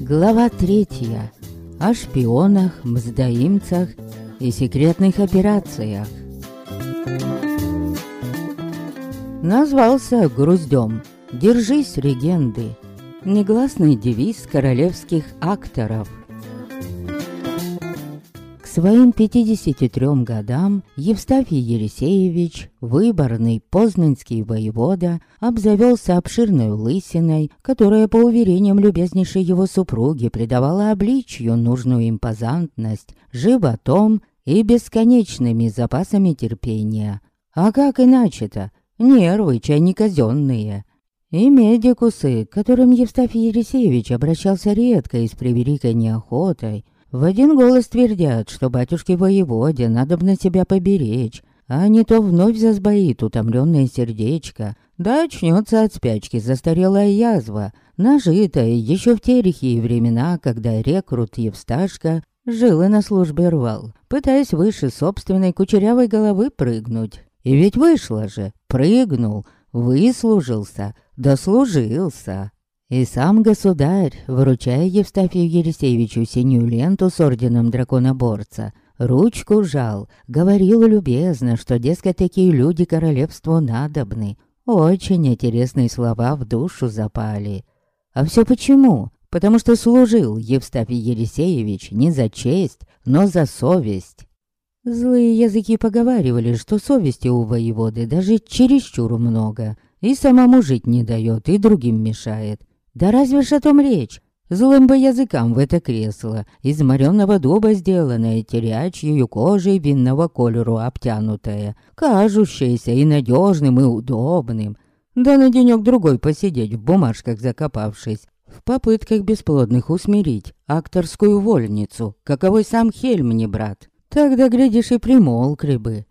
Глава третья. О шпионах, мздоимцах и секретных операциях. Назвался груздем «Держись, легенды» Негласный девиз королевских акторов своим 53 годам Евстафий Елисеевич, выборный познанский воевода, обзавелся обширной лысиной, которая, по уверениям любезнейшей его супруги, придавала обличью нужную импозантность, животом и бесконечными запасами терпения. А как иначе-то? Нервы, чай не казенные. И медикусы, к которым Евстафий Елисеевич обращался редко и с превеликой неохотой, в один голос твердят, что батюшке воеводе надо бы на себя поберечь, а не то вновь засбоит утомленное сердечко, да очнется от спячки застарелая язва, нажитая еще в те лихие времена, когда рекрут Евсташка жил и на службе рвал, пытаясь выше собственной кучерявой головы прыгнуть. И ведь вышло же, прыгнул, выслужился, дослужился. И сам государь, вручая Евстафию Елисеевичу синюю ленту с орденом драконоборца, ручку жал, говорил любезно, что, дескать, такие люди королевству надобны. Очень интересные слова в душу запали. А все почему? Потому что служил Евстафий Елисеевич не за честь, но за совесть. Злые языки поговаривали, что совести у воеводы даже чересчур много, и самому жить не дает, и другим мешает. Да разве ж о том речь? Злым бы языкам в это кресло, из моренного дуба сделанное, терячью кожей винного колеру обтянутое, кажущееся и надежным, и удобным. Да на денек-другой посидеть в бумажках закопавшись, в попытках бесплодных усмирить акторскую вольницу, каковой сам Хельм не брат. Тогда, глядишь, и примолкли бы.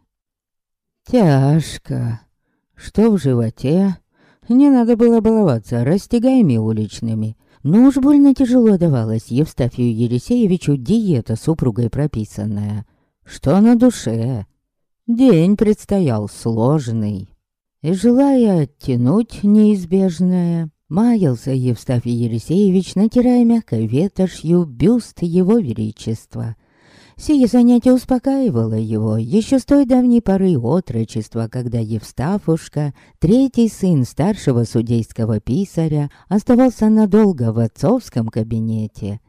Тяжко. Что в животе? Не надо было баловаться растягаями уличными. Но уж больно тяжело давалась Евстафию Елисеевичу диета супругой прописанная. Что на душе? День предстоял сложный. И желая оттянуть неизбежное, маялся Евстафий Елисеевич, натирая мягкой ветошью бюст его величества — Сие занятие успокаивало его еще с той давней поры отрочества, когда Евстафушка, третий сын старшего судейского писаря, оставался надолго в отцовском кабинете.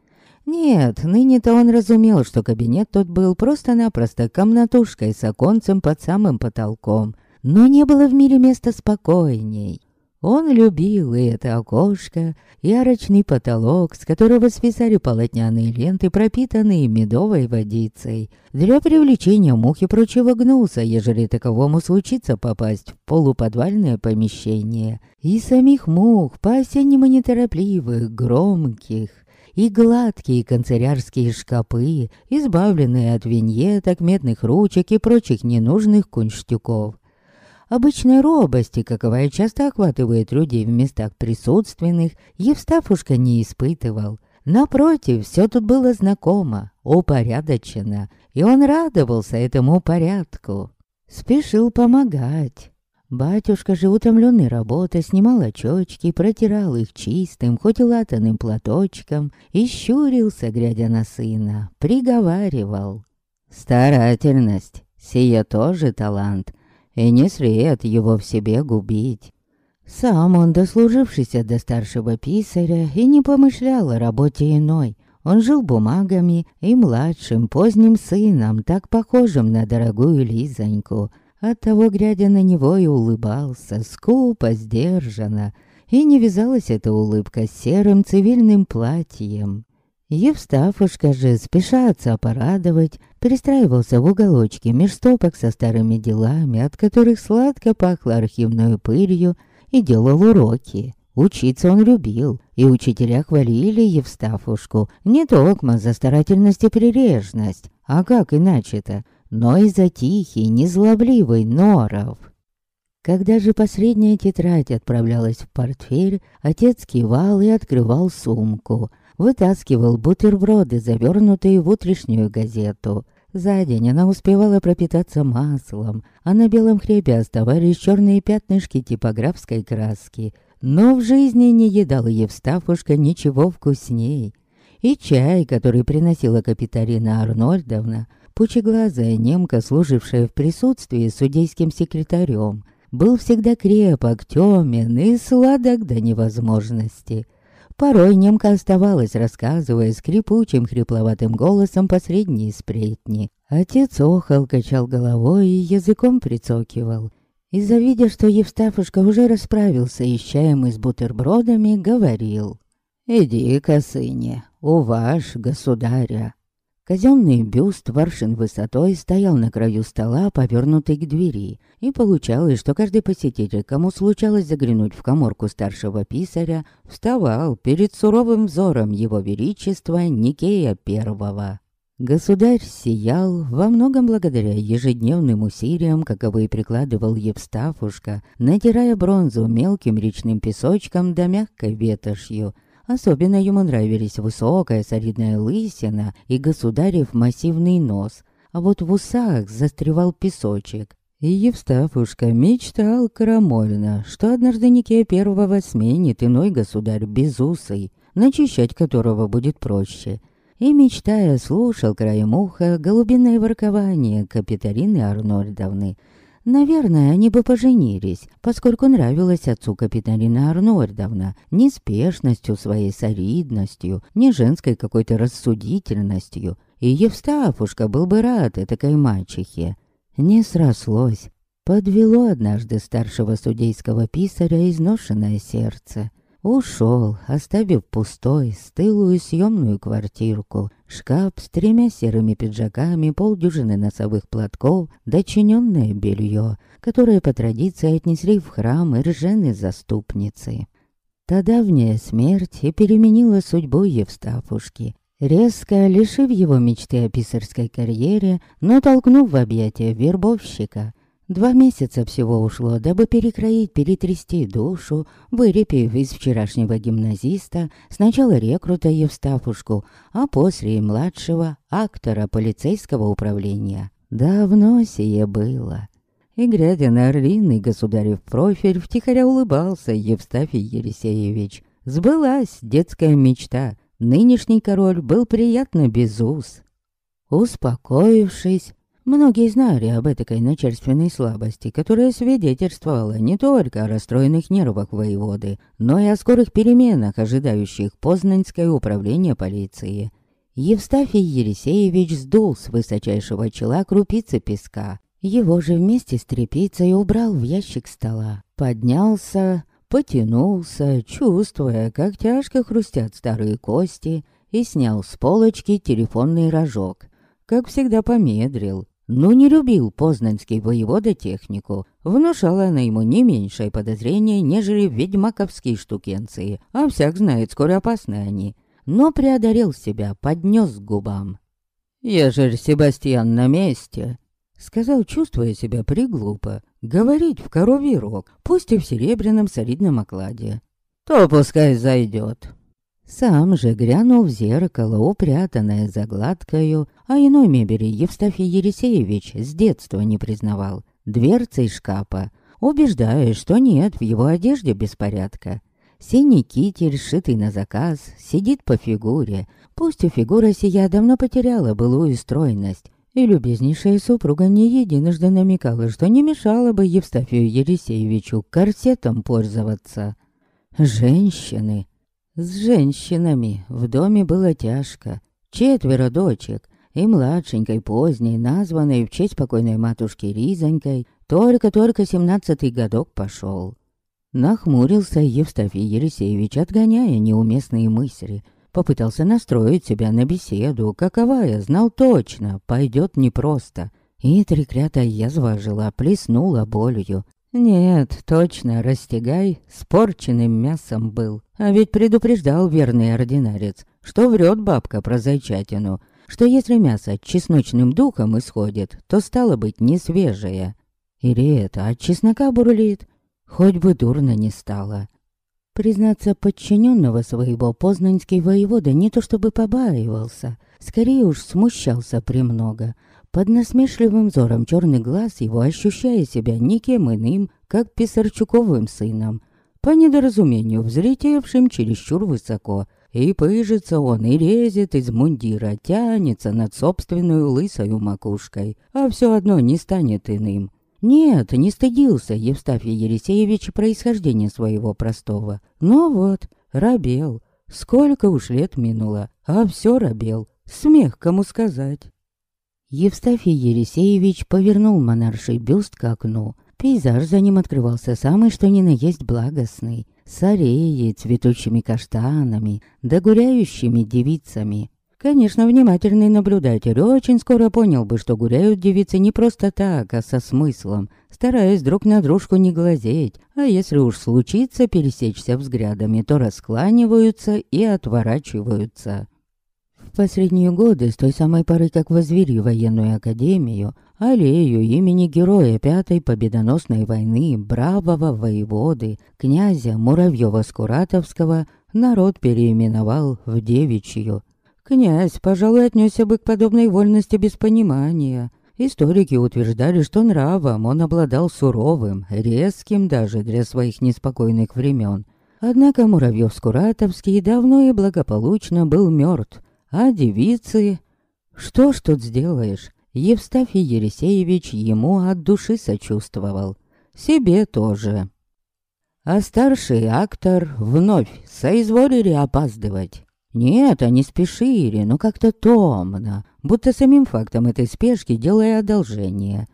Нет, ныне-то он разумел, что кабинет тот был просто-напросто комнатушкой с оконцем под самым потолком, но не было в мире места спокойней. Он любил и это окошко, и арочный потолок, с которого свисали полотняные ленты, пропитанные медовой водицей, для привлечения мух и прочего гнуса, ежели таковому случится попасть в полуподвальное помещение, и самих мух, по-осеннему неторопливых, громких, и гладкие канцелярские шкапы, избавленные от виньеток, медных ручек и прочих ненужных кунштюков обычной робости, каковая часто охватывает людей в местах присутственных, Евстафушка не испытывал. Напротив, все тут было знакомо, упорядочено, и он радовался этому порядку. Спешил помогать. Батюшка же, утомленный работой, снимал очочки, протирал их чистым, хоть и латаным платочком, и щурился, глядя на сына, приговаривал. «Старательность, сия тоже талант, и не сред его в себе губить. Сам он, дослужившийся до старшего писаря, и не помышлял о работе иной. Он жил бумагами и младшим, поздним сыном, так похожим на дорогую Лизоньку. Оттого, глядя на него, и улыбался, скупо, сдержанно, и не вязалась эта улыбка с серым цивильным платьем. Евстафушка же, спеша отца порадовать, перестраивался в уголочке меж стопок со старыми делами, от которых сладко пахло архивной пылью, и делал уроки. Учиться он любил, и учителя хвалили Евстафушку не только за старательность и прилежность, а как иначе-то, но и за тихий, незлобливый норов. Когда же последняя тетрадь отправлялась в портфель, отец кивал и открывал сумку, вытаскивал бутерброды, завернутые в утрешнюю газету. За день она успевала пропитаться маслом, а на белом хлебе оставались черные пятнышки типографской краски. Но в жизни не едала Евстафушка ничего вкусней. И чай, который приносила Капитарина Арнольдовна, пучеглазая немка, служившая в присутствии судейским секретарем, был всегда крепок, тёмен и сладок до невозможности. Порой немка оставалась, рассказывая скрипучим хрипловатым голосом посредние сплетни. Отец охал, качал головой и языком прицокивал. И, завидя, что Евстафушка уже расправился и с чаем и с бутербродами, говорил. «Иди-ка, сыне, уваж государя». Казенный бюст воршин высотой стоял на краю стола, повернутый к двери, и получалось, что каждый посетитель, кому случалось заглянуть в коморку старшего писаря, вставал перед суровым взором его величества Никея Первого. Государь сиял во многом благодаря ежедневным усилиям, каковые прикладывал Евстафушка, натирая бронзу мелким речным песочком да мягкой ветошью – Особенно ему нравились высокая солидная лысина и государев массивный нос, а вот в усах застревал песочек. И Евстафушка мечтал крамольно, что однажды Никея Первого сменит иной государь безусый, начищать которого будет проще. И, мечтая, слушал краем уха голубиное воркование Капитарины Арнольдовны — Наверное, они бы поженились, поскольку нравилась отцу Капиталина Арнольдовна неспешностью своей солидностью, не женской какой-то рассудительностью. И Евстафушка был бы рад этой мачехе. Не срослось. Подвело однажды старшего судейского писаря изношенное сердце. Ушел, оставив пустой, стылую съемную квартирку, шкаф с тремя серыми пиджаками, полдюжины носовых платков, дочиненное белье, которое по традиции отнесли в храм ржены заступницы. Та давняя смерть и переменила судьбу Евстафушки, резко лишив его мечты о писарской карьере, но толкнув в объятия вербовщика, Два месяца всего ушло, дабы перекроить, перетрясти душу, вырепив из вчерашнего гимназиста сначала рекрута Евстафушку, а после и младшего актора полицейского управления. Давно сие было. И, глядя на орлиный государев профиль, втихаря улыбался Евстафий Елисеевич. Сбылась детская мечта. Нынешний король был приятно без уз. Успокоившись, Многие знали об этой начальственной слабости, которая свидетельствовала не только о расстроенных нервах воеводы, но и о скорых переменах, ожидающих Познанское управление полиции. Евстафий Елисеевич сдул с высочайшего чела крупицы песка. Его же вместе с тряпицей убрал в ящик стола. Поднялся, потянулся, чувствуя, как тяжко хрустят старые кости, и снял с полочки телефонный рожок. Как всегда помедрил, но не любил познанский воевода технику. Внушала она ему не меньшее подозрение, нежели ведьмаковские штукенции, а всяк знает, скоро опасны они. Но преодолел себя, поднес к губам. «Ежель Себастьян на месте», — сказал, чувствуя себя приглупо, говорить в коровий рог, пусть и в серебряном солидном окладе, «то пускай зайдет». Сам же глянул в зеркало, упрятанное загладкою, а иной мебели Евстафий Ересеевич с детства не признавал. Дверцей шкафа, убеждая, что нет в его одежде беспорядка. Синий китель, сшитый на заказ, сидит по фигуре. Пусть и фигура сия давно потеряла былую стройность, и любезнейшая супруга не единожды намекала, что не мешало бы Евстафию Ересеевичу корсетом пользоваться. Женщины с женщинами в доме было тяжко. Четверо дочек, и младшенькой поздней, названной в честь покойной матушки Ризонькой, только-только семнадцатый годок пошел. Нахмурился Евстафий Елисеевич, отгоняя неуместные мысли. Попытался настроить себя на беседу, каковая, знал точно, пойдет непросто. И треклятая язва жила, плеснула болью, нет, точно, растягай с порченным мясом был. А ведь предупреждал верный ординарец, что врет бабка про зайчатину, что если мясо чесночным духом исходит, то стало быть не свежее. Или это от чеснока бурлит? Хоть бы дурно не стало. Признаться, подчиненного своего познанский воевода не то чтобы побаивался, скорее уж смущался премного. Под насмешливым взором черный глаз его ощущая себя никем иным, как Писарчуковым сыном, по недоразумению взлетевшим чересчур высоко, и пыжится он, и лезет из мундира, тянется над собственную лысою макушкой, а все одно не станет иным. Нет, не стыдился Евстафий Елисеевич происхождения своего простого. Но вот, робел. Сколько уж лет минуло, а все робел. Смех кому сказать. Евстафий Елисеевич повернул монарший бюст к окну. Пейзаж за ним открывался самый что ни на есть благостный. С аллеей, цветущими каштанами, да гуляющими девицами. Конечно, внимательный наблюдатель очень скоро понял бы, что гуляют девицы не просто так, а со смыслом, стараясь друг на дружку не глазеть, а если уж случится пересечься взглядами, то раскланиваются и отворачиваются. В последние годы, с той самой поры, как возвели военную академию, аллею имени героя Пятой Победоносной войны, бравого воеводы, князя Муравьева-Скуратовского, народ переименовал в девичью. Князь, пожалуй, отнесся бы к подобной вольности без понимания. Историки утверждали, что нравом он обладал суровым, резким даже для своих неспокойных времен. Однако Муравьев-Скуратовский давно и благополучно был мертв, а девицы... Что ж тут сделаешь? Евстафий Елисеевич ему от души сочувствовал. Себе тоже. А старший актор вновь соизволили опаздывать. Нет, они спешили, но как-то томно, будто самим фактом этой спешки делая одолжение.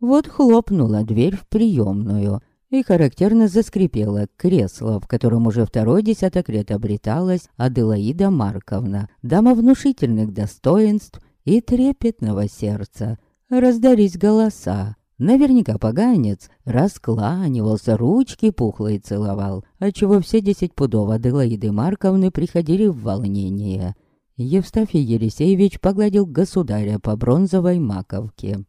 Вот хлопнула дверь в приемную, и характерно заскрипело кресло, в котором уже второй десяток лет обреталась Аделаида Марковна, дама внушительных достоинств и трепетного сердца. Раздались голоса. Наверняка поганец раскланивался, ручки пухлые целовал, отчего все десять пудов Аделаиды Марковны приходили в волнение. Евстафий Елисеевич погладил государя по бронзовой маковке.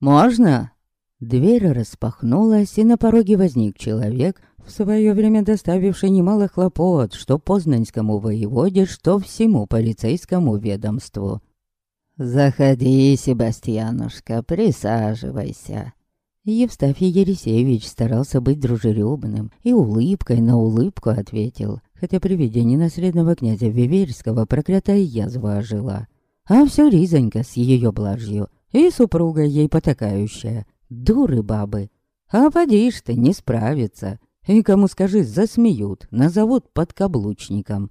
«Можно?» Дверь распахнулась, и на пороге возник человек, в свое время доставивший немало хлопот, что познанскому воеводе, что всему полицейскому ведомству. «Заходи, Себастьянушка, присаживайся». Евстафий Елисеевич старался быть дружелюбным и улыбкой на улыбку ответил, хотя при виде ненаследного князя Виверского проклятая язва ожила. А все Ризонька с ее блажью и супруга ей потакающая. Дуры бабы. А поди ты, не справится. И кому скажи, засмеют, назовут подкаблучником.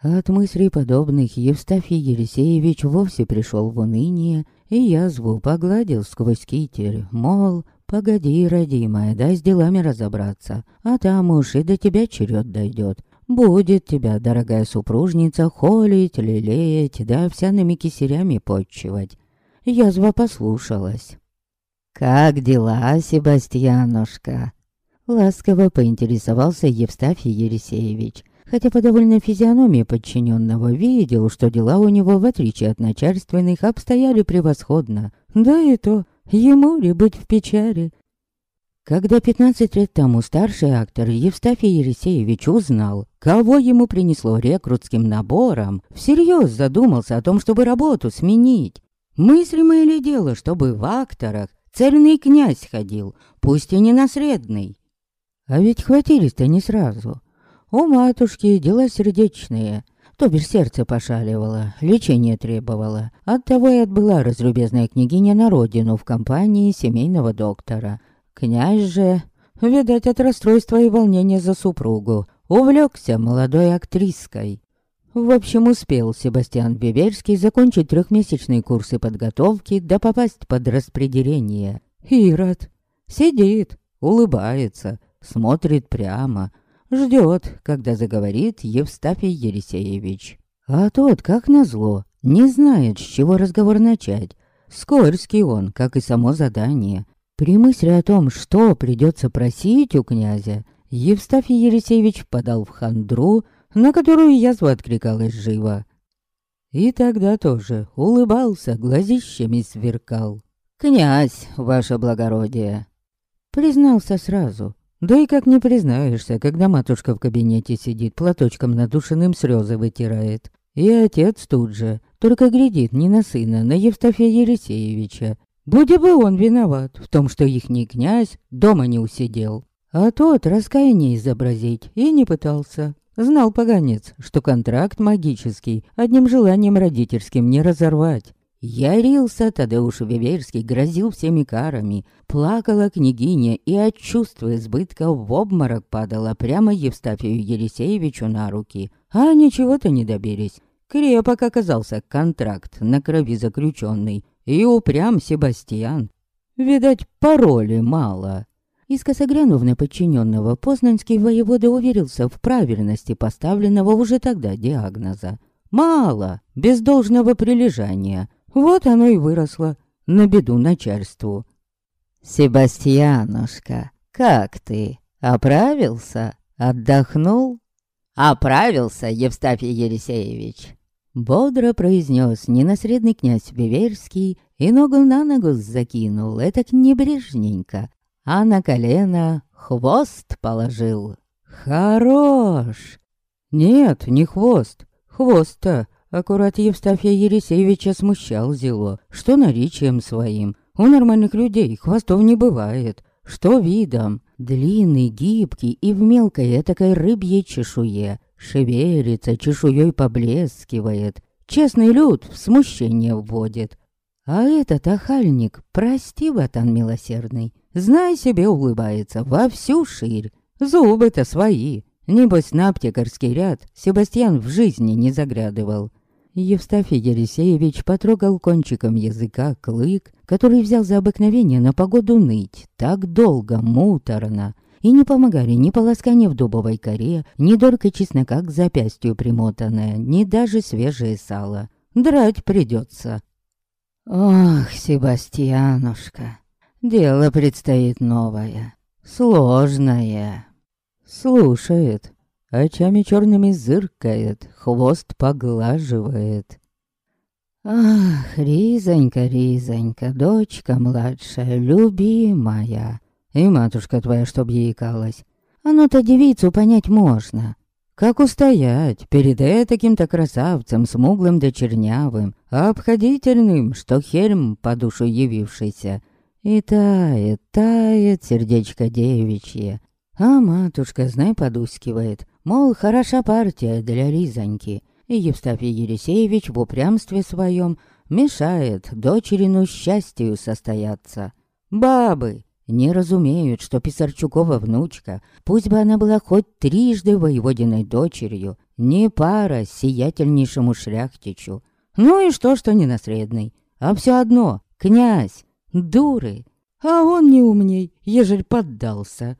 От мыслей подобных Евстафий Елисеевич вовсе пришел в уныние, и язву погладил сквозь китель, мол, погоди, родимая, дай с делами разобраться, а там уж и до тебя черед дойдет. Будет тебя, дорогая супружница, холить, лелеять, да овсяными кисерями подчивать. Язва послушалась. «Как дела, Себастьянушка?» Ласково поинтересовался Евстафий Елисеевич, хотя по довольно физиономии подчиненного видел, что дела у него, в отличие от начальственных, обстояли превосходно. Да и то, ему ли быть в печали? Когда пятнадцать лет тому старший актор Евстафий Елисеевич узнал, кого ему принесло рекрутским набором, всерьез задумался о том, чтобы работу сменить. Мыслимое ли дело, чтобы в акторах цельный князь ходил, пусть и не наследный? А ведь хватились-то не сразу. У матушки дела сердечные, то бишь сердце пошаливало, лечение требовало. Оттого и отбыла разлюбезная княгиня на родину в компании семейного доктора. Князь же, видать, от расстройства и волнения за супругу, увлекся молодой актриской. В общем, успел Себастьян Биберский закончить трехмесячные курсы подготовки да попасть под распределение. Ирод сидит, улыбается, смотрит прямо, Ждет, когда заговорит Евстафий Елисеевич. А тот, как назло, не знает, с чего разговор начать. Скользкий он, как и само задание. При мысли о том, что придется просить у князя, Евстафий Елисеевич подал в хандру, на которую язва откликалась живо. И тогда тоже улыбался, глазищами сверкал. «Князь, ваше благородие!» Признался сразу, да и как не признаешься, когда матушка в кабинете сидит, платочком надушенным слезы вытирает. И отец тут же, только глядит не на сына, на Евстафия Елисеевича. Будь бы он виноват в том, что ихний князь дома не усидел. А тот раскаяние изобразить и не пытался. Знал поганец, что контракт магический одним желанием родительским не разорвать. Ярился Тадеуш Виверский, грозил всеми карами. Плакала княгиня и от чувства избытка в обморок падала прямо Евстафию Елисеевичу на руки. А ничего-то не добились. Крепок оказался контракт на крови заключенный. И упрям Себастьян. Видать, пароли мало. Искоса глянув на подчиненного, познанский воевода уверился в правильности поставленного уже тогда диагноза. Мало, без должного прилежания. Вот оно и выросло, на беду начальству. «Себастьянушка, как ты? Оправился? Отдохнул?» «Оправился, Евстафий Елисеевич!» Бодро произнес ненасредный князь Беверский и ногу на ногу закинул, это небрежненько, а на колено хвост положил. «Хорош!» «Нет, не хвост, хвост-то Аккурат Евстафия Ересеевича смущал зело, что наричием своим. У нормальных людей хвостов не бывает. Что видом? Длинный, гибкий и в мелкой этакой рыбьей чешуе. Шевелится, чешуей поблескивает. Честный люд в смущение вводит. А этот охальник, прости, батан милосердный, знай себе улыбается во всю ширь. Зубы-то свои. Небось, на аптекарский ряд Себастьян в жизни не заглядывал. Евстафий Елисеевич потрогал кончиком языка клык, который взял за обыкновение на погоду ныть, так долго, муторно, и не помогали ни полоскание в дубовой коре, ни дорка чеснока к запястью примотанная, ни даже свежее сало. Драть придется. Ох, Себастьянушка, дело предстоит новое, сложное. Слушает, очами черными зыркает, хвост поглаживает. Ах, Ризонька, Ризонька, дочка младшая, любимая, и матушка твоя, чтоб ей калась. Оно-то девицу понять можно. Как устоять перед этаким-то красавцем, смуглым да чернявым, обходительным, что херм по душу явившийся. И тает, тает сердечко девичье, а матушка, знай, подускивает, мол, хороша партия для Ризоньки. И Евстафий Елисеевич в упрямстве своем мешает дочерину счастью состояться. Бабы не разумеют, что Писарчукова внучка, пусть бы она была хоть трижды воеводиной дочерью, не пара сиятельнейшему шляхтичу. Ну и что, что не наследный, а все одно, князь, дуры, а он не умней, ежель поддался.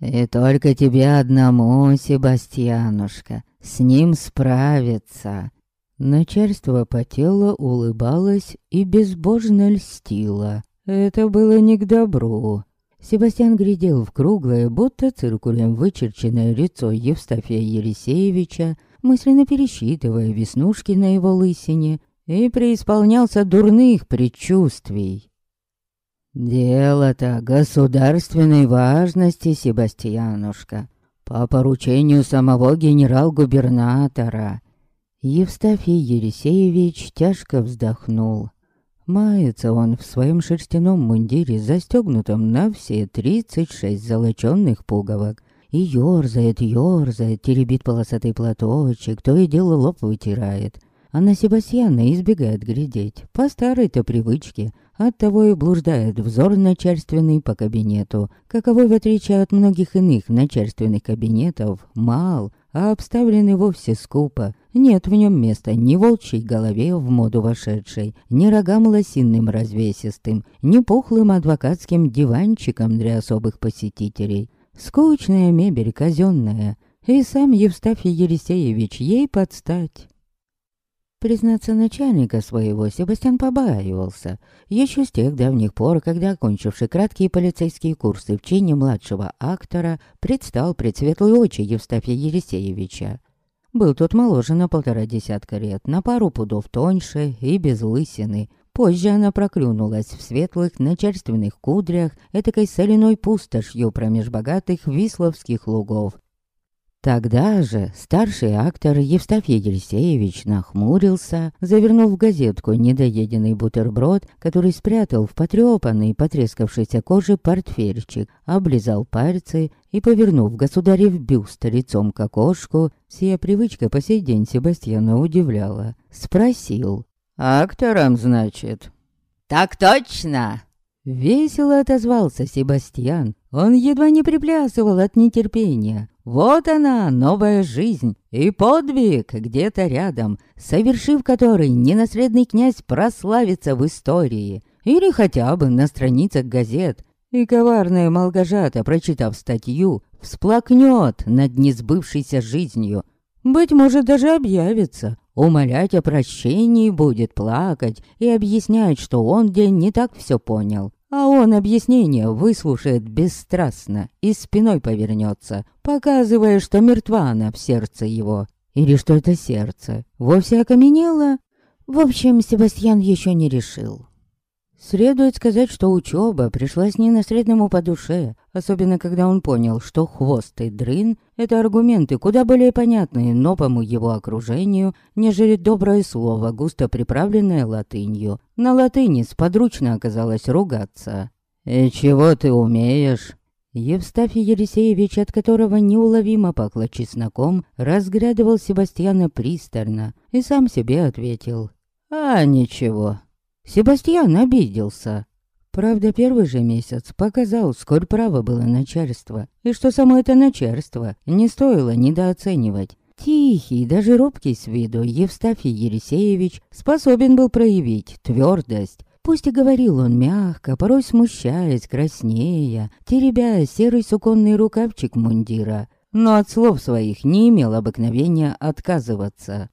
И только тебе одному, Себастьянушка, с ним справиться. Начальство по телу улыбалось и безбожно льстило. Это было не к добру. Себастьян глядел в круглое, будто циркулем вычерченное лицо Евстафия Елисеевича, мысленно пересчитывая веснушки на его лысине, и преисполнялся дурных предчувствий. «Дело-то государственной важности, Себастьянушка, по поручению самого генерал-губернатора». Евстафий Елисеевич тяжко вздохнул. Мается он в своем шерстяном мундире, застегнутом на все тридцать шесть золоченных пуговок, и ёрзает, ёрзает, теребит полосатый платочек, то и дело лоб вытирает. А на Себастьяна избегает глядеть, по старой-то привычке, Оттого и блуждает взор начальственный по кабинету, каковой, в отличие от многих иных начальственных кабинетов, мал, а обставленный вовсе скупо. Нет в нем места ни волчьей голове в моду вошедшей, ни рогам лосиным развесистым, ни пухлым адвокатским диванчиком для особых посетителей. Скучная мебель казенная, и сам Евстафий Елисеевич ей подстать. Признаться, начальника своего Себастьян побаивался. Еще с тех давних пор, когда, окончивший краткие полицейские курсы в чине младшего актора, предстал пред светлые очи Евстафия Елисеевича. Был тот моложе на полтора десятка лет, на пару пудов тоньше и без лысины. Позже она проклюнулась в светлых начальственных кудрях, этакой соляной пустошью промеж богатых висловских лугов. Тогда же старший актор Евстафий Елисеевич нахмурился, завернул в газетку недоеденный бутерброд, который спрятал в потрепанный, потрескавшейся коже портфельчик, облизал пальцы и, повернув государев бюст лицом к окошку, сия привычка по сей день Себастьяна удивляла, спросил. «Актором, значит?» «Так точно!» Весело отозвался Себастьян. Он едва не приплясывал от нетерпения. Вот она, новая жизнь и подвиг где-то рядом, совершив который ненаследный князь прославится в истории или хотя бы на страницах газет. И коварная Малгажата, прочитав статью, всплакнет над несбывшейся жизнью. Быть может, даже объявится, умолять о прощении будет плакать и объяснять, что он день не так все понял. А он объяснение выслушает бесстрастно и спиной повернется, показывая, что мертва она в сердце его. Или что это сердце вовсе окаменело? В общем, Себастьян еще не решил. Следует сказать, что учеба пришлась ненаследному по душе, особенно когда он понял, что хвост и дрын — это аргументы куда более понятные новому его окружению, нежели доброе слово, густо приправленное латынью. На латыни сподручно оказалось ругаться. «И чего ты умеешь?» Евстафий Елисеевич, от которого неуловимо пахло чесноком, разглядывал Себастьяна пристально и сам себе ответил. «А ничего, Себастьян обиделся. Правда, первый же месяц показал, сколь право было начальство, и что само это начальство не стоило недооценивать. Тихий, даже робкий с виду, Евстафий Елисеевич способен был проявить твердость. Пусть и говорил он мягко, порой смущаясь, краснея, теребя серый суконный рукавчик мундира, но от слов своих не имел обыкновения отказываться.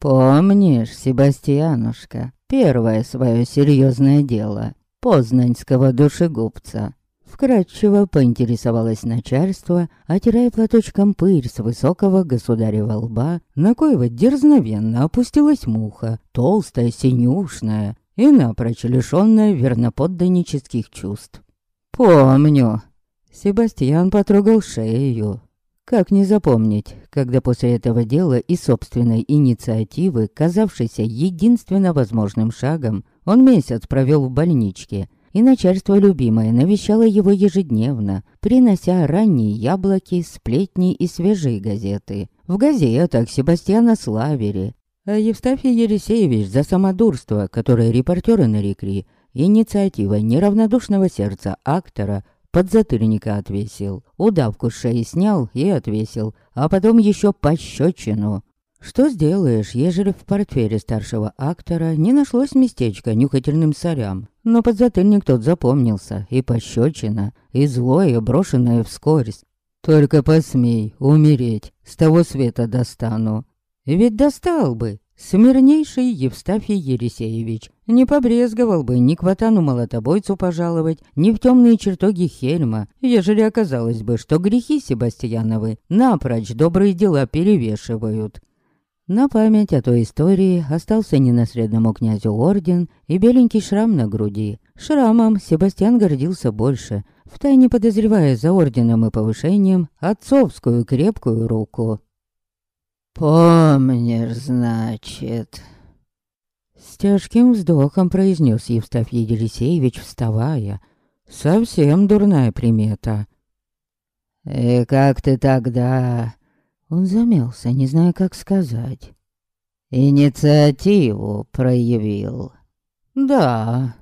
«Помнишь, Себастьянушка, первое свое серьезное дело познанского душегубца?» Вкратчиво поинтересовалось начальство, отирая платочком пыль с высокого государева лба, на коего дерзновенно опустилась муха, толстая, синюшная и напрочь лишённая верноподданнических чувств. «Помню». Себастьян потрогал шею, как не запомнить, когда после этого дела и собственной инициативы, казавшейся единственно возможным шагом, он месяц провел в больничке, и начальство любимое навещало его ежедневно, принося ранние яблоки, сплетни и свежие газеты. В газетах Себастьяна славили, а Евстафий Елисеевич за самодурство, которое репортеры нарекли, инициатива неравнодушного сердца актора – подзатыльника отвесил, удавку с шеи снял и отвесил, а потом еще пощечину. Что сделаешь, ежели в портфеле старшего актора не нашлось местечка нюхательным сорям? Но подзатыльник тот запомнился, и пощечина, и злое, брошенное вскользь. Только посмей умереть, с того света достану. Ведь достал бы, Смирнейший Евстафий Елисеевич не побрезговал бы ни к ватану-молотобойцу пожаловать, ни в темные чертоги Хельма, ежели оказалось бы, что грехи Себастьяновы напрочь добрые дела перевешивают. На память о той истории остался ненаследному князю орден и беленький шрам на груди. Шрамом Себастьян гордился больше, втайне подозревая за орденом и повышением отцовскую крепкую руку. «Помнишь, значит...» С тяжким вздохом произнес Евстафий Елисеевич, вставая. «Совсем дурная примета». «И как ты тогда...» Он замялся, не зная, как сказать. «Инициативу проявил». «Да».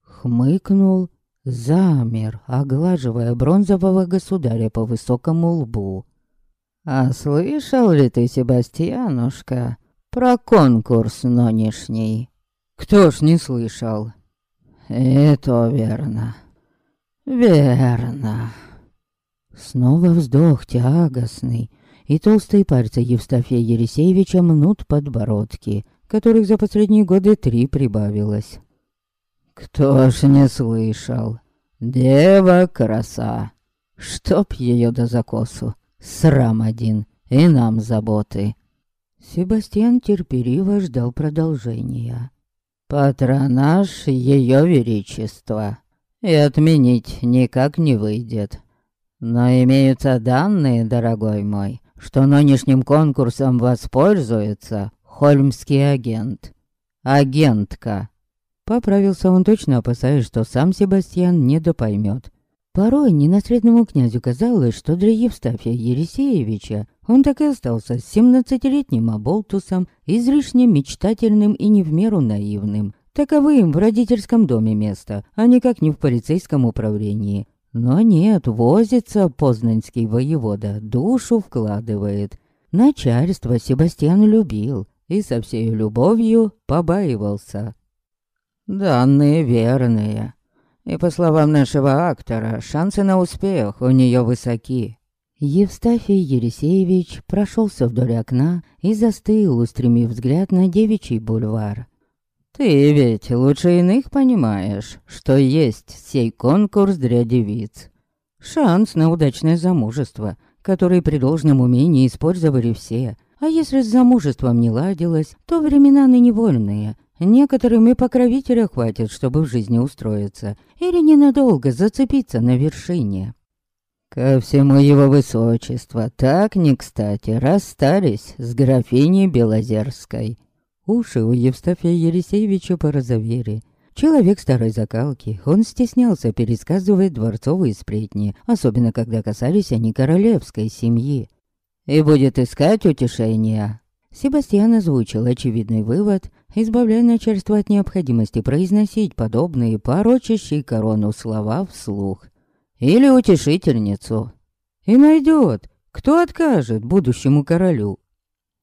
Хмыкнул, замер, оглаживая бронзового государя по высокому лбу. А слышал ли ты, Себастьянушка, про конкурс нынешний? Кто ж не слышал? Это верно. Верно. Снова вздох тягостный, и толстые пальцы Евстафия Елисеевича мнут подбородки, которых за последние годы три прибавилось. Кто ж не слышал? Дева краса, чтоб ее до закосу. Срам один, и нам заботы. Себастьян терпеливо ждал продолжения. Патронаж Ее Величества. И отменить никак не выйдет. Но имеются данные, дорогой мой, что нынешним конкурсом воспользуется хольмский агент. Агентка. Поправился он точно, опасаясь, что сам Себастьян не допоймет. Порой ненаследному князю казалось, что для Евстафия Ересеевича он так и остался семнадцатилетним оболтусом, излишне мечтательным и не в меру наивным. Таковым в родительском доме место, а никак не в полицейском управлении. Но нет, возится познанский воевода, душу вкладывает. Начальство Себастьян любил и со всей любовью побаивался. Данные верные. И по словам нашего актора, шансы на успех у нее высоки. Евстафий Ересеевич прошелся вдоль окна и застыл, устремив взгляд на девичий бульвар. «Ты ведь лучше иных понимаешь, что есть сей конкурс для девиц. Шанс на удачное замужество, который при должном умении использовали все. А если с замужеством не ладилось, то времена ныне вольные. Некоторым и покровителя хватит, чтобы в жизни устроиться, или ненадолго зацепиться на вершине». Ко всему его высочество, так не кстати, расстались с графиней Белозерской. Уши у Евстафия Елисеевича порозовели. Человек старой закалки, он стеснялся пересказывать дворцовые сплетни, особенно когда касались они королевской семьи. И будет искать утешения. Себастьян озвучил очевидный вывод, избавляя начальство от необходимости произносить подобные порочащие корону слова вслух. Или утешительницу. И найдет, кто откажет будущему королю.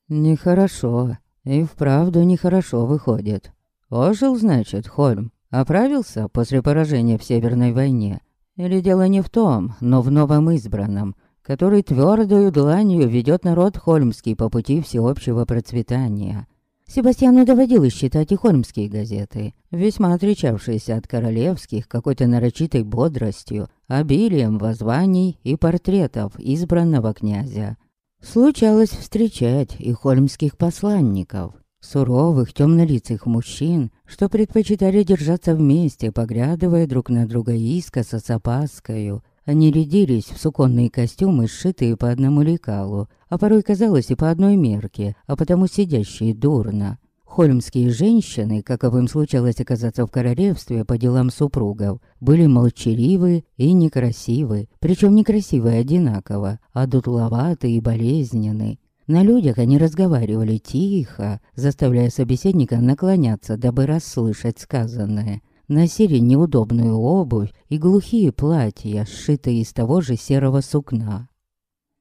Нехорошо. И вправду нехорошо выходит. Ожил, значит, Хольм. Оправился после поражения в Северной войне. Или дело не в том, но в новом избранном, который твердою дланью ведет народ Хольмский по пути всеобщего процветания. Себастьяну доводилось читать и хольмские газеты, весьма отличавшиеся от королевских какой-то нарочитой бодростью, обилием воззваний и портретов избранного князя. Случалось встречать и хольмских посланников, суровых темнолицых мужчин, что предпочитали держаться вместе, поглядывая друг на друга искоса с опаскою. Они рядились в суконные костюмы, сшитые по одному лекалу, а порой казалось и по одной мерке, а потому сидящие дурно. Хольмские женщины, каковым случалось оказаться в королевстве по делам супругов, были молчаливы и некрасивы, причем некрасивы одинаково, а дутловаты и болезненны. На людях они разговаривали тихо, заставляя собеседника наклоняться, дабы расслышать сказанное. Носили неудобную обувь и глухие платья, сшитые из того же серого сукна.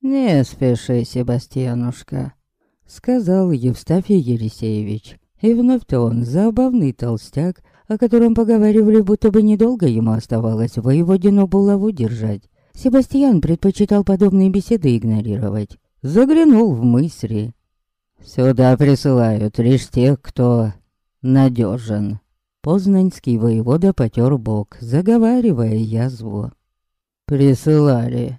«Не спеши, Себастьянушка», — сказал Евстафий Елисеевич. И вновь-то он забавный толстяк, о котором поговаривали, будто бы недолго ему оставалось воеводину булаву держать. Себастьян предпочитал подобные беседы игнорировать. Заглянул в мысли. «Сюда присылают лишь тех, кто надежен». Познанский воевода потер бок, заговаривая язву. «Присылали.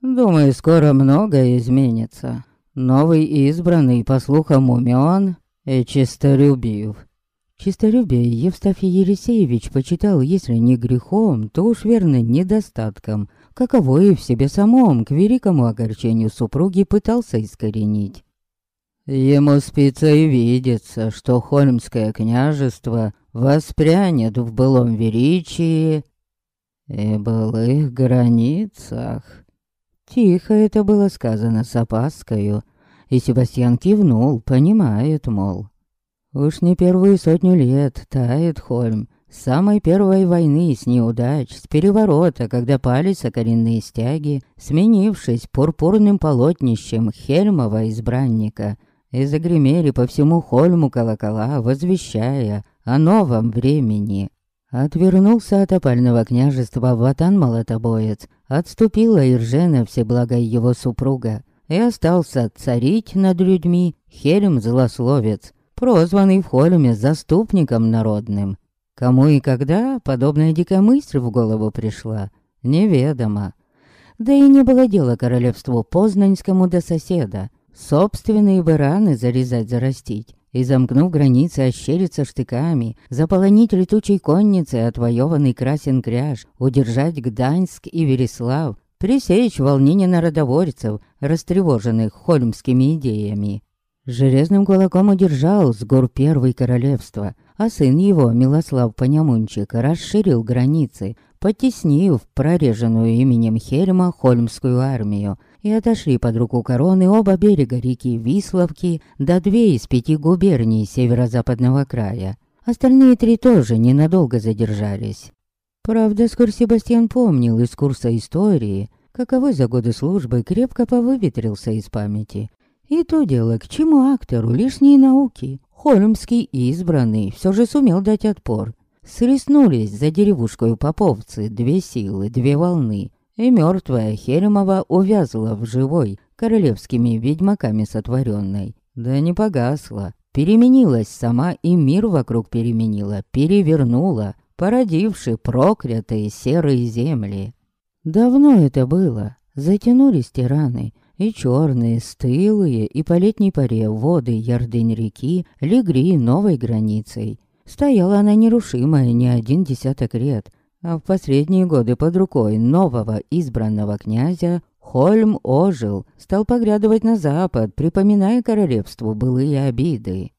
Думаю, скоро многое изменится. Новый избранный, по слухам, умен и чистолюбив. Чистолюбие Евстафий Елисеевич почитал, если не грехом, то уж верно недостатком, каково и в себе самом к великому огорчению супруги пытался искоренить. Ему спится и видится, что Хольмское княжество воспрянет в былом величии и былых границах. Тихо это было сказано с опаскою, и Себастьян кивнул, понимает, мол. Уж не первую сотню лет тает Хольм. С самой первой войны, с неудач, с переворота, когда пали сокоренные стяги, сменившись пурпурным полотнищем Хельмова избранника, и загремели по всему Хольму колокола, возвещая о новом времени. Отвернулся от опального княжества Ватан Молотобоец, отступила Иржена Всеблагая его супруга, и остался царить над людьми Хелем Злословец, прозванный в Холме заступником народным. Кому и когда подобная дикая мысль в голову пришла, неведомо. Да и не было дела королевству Познанскому до соседа. Собственные бы раны зарезать-зарастить и, замкнув границы, ощериться штыками, заполонить летучей конницей отвоеванный красен кряж, удержать Гданьск и Вереслав, пресечь волнение народоворцев, растревоженных хольмскими идеями. Железным кулаком удержал с гор первой королевства, а сын его, Милослав Понямунчик, расширил границы, потеснив прореженную именем Хельма Хольмскую армию, и отошли под руку короны оба берега реки Висловки до две из пяти губерний северо-западного края. Остальные три тоже ненадолго задержались. Правда, скоро Себастьян помнил из курса истории, каковой за годы службы крепко повыветрился из памяти, и то дело, к чему актору лишние науки. Холмский избранный все же сумел дать отпор. Сриснулись за деревушкой поповцы две силы, две волны. И мертвая Херемова увязла в живой, королевскими ведьмаками сотворенной. Да не погасла. Переменилась сама и мир вокруг переменила, перевернула, породивши проклятые серые земли. Давно это было. Затянулись тираны, и черные, стылые, и по летней паре воды Ярдынь-реки легли новой границей. Стояла она нерушимая не один десяток лет, а в последние годы под рукой нового избранного князя Хольм ожил, стал поглядывать на запад, припоминая королевству былые обиды.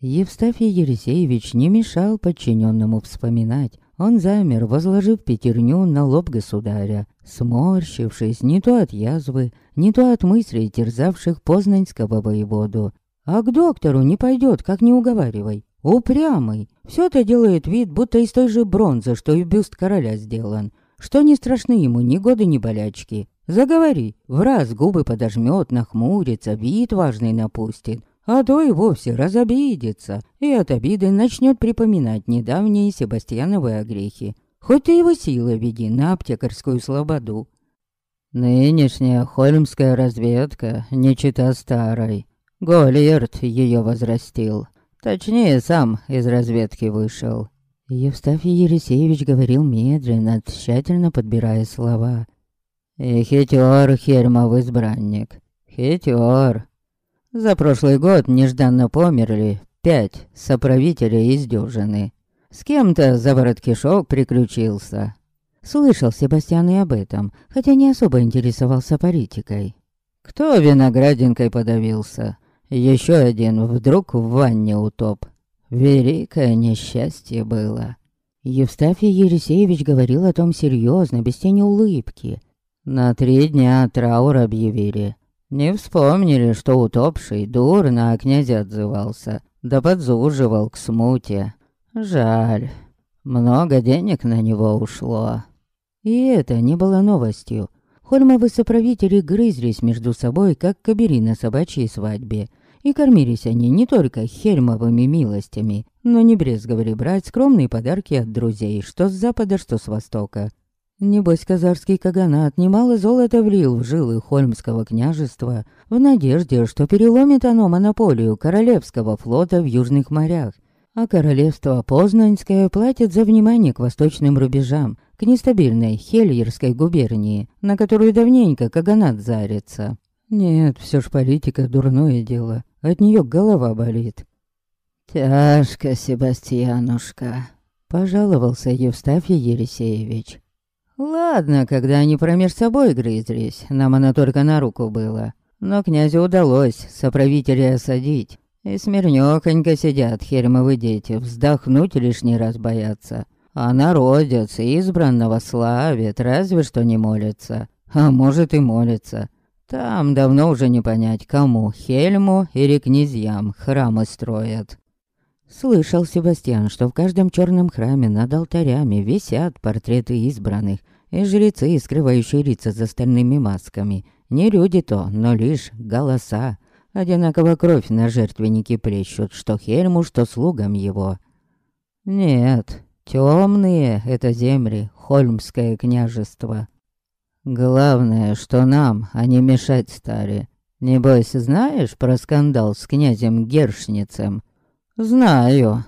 Евстафий Елисеевич не мешал подчиненному вспоминать, он замер, возложив пятерню на лоб государя, сморщившись не то от язвы, не то от мыслей, терзавших познанского воеводу. А к доктору не пойдет, как не уговаривай. Упрямый. все это делает вид, будто из той же бронзы, что и бюст короля сделан. Что не страшны ему ни годы, ни болячки. Заговори, в раз губы подожмет, нахмурится, вид важный напустит а то и вовсе разобидится, и от обиды начнет припоминать недавние Себастьяновы огрехи. Хоть ты его силой веди на аптекарскую слободу. Нынешняя хольмская разведка не чита старой. Голиерт ее возрастил. Точнее, сам из разведки вышел. Евстафий Ересеевич говорил медленно, тщательно подбирая слова. «И хитер Хермов избранник. Хитер. За прошлый год нежданно померли пять соправителей из дюжины. С кем-то заворот кишок приключился. Слышал Себастьян и об этом, хотя не особо интересовался политикой. Кто виноградинкой подавился? Еще один вдруг в ванне утоп. Великое несчастье было. Евстафий Ересеевич говорил о том серьезно, без тени улыбки. На три дня траур объявили. Не вспомнили, что утопший дурно о князе отзывался, да подзуживал к смуте. Жаль, много денег на него ушло. И это не было новостью. Хольмовы соправители грызлись между собой, как кобери на собачьей свадьбе. И кормились они не только хельмовыми милостями, но не брезговали брать скромные подарки от друзей, что с запада, что с востока. Небось, казарский каганат немало золота влил в жилы Хольмского княжества, в надежде, что переломит оно монополию Королевского флота в южных морях. А королевство Познанское платит за внимание к восточным рубежам, к нестабильной Хельерской губернии, на которую давненько каганат зарится. Нет, все ж политика дурное дело, от нее голова болит. «Тяжко, Себастьянушка», — пожаловался Евстафий Ересеевич. Ладно, когда они промеж собой грызлись, нам оно только на руку было. Но князю удалось соправителя осадить. И смирнёхонько сидят хермовы дети, вздохнуть лишний раз боятся. А народец избранного славит, разве что не молится. А может и молится. Там давно уже не понять, кому, Хельму или князьям храмы строят. Слышал Себастьян, что в каждом черном храме над алтарями висят портреты избранных, и жрецы, скрывающие лица за стальными масками. Не люди то, но лишь голоса. Одинаково кровь на жертвеннике плещут, что Хельму, что слугам его. Нет, темные это земли, Хольмское княжество. Главное, что нам, а не мешать стали. Небось, знаешь про скандал с князем Гершницем? «Знаю».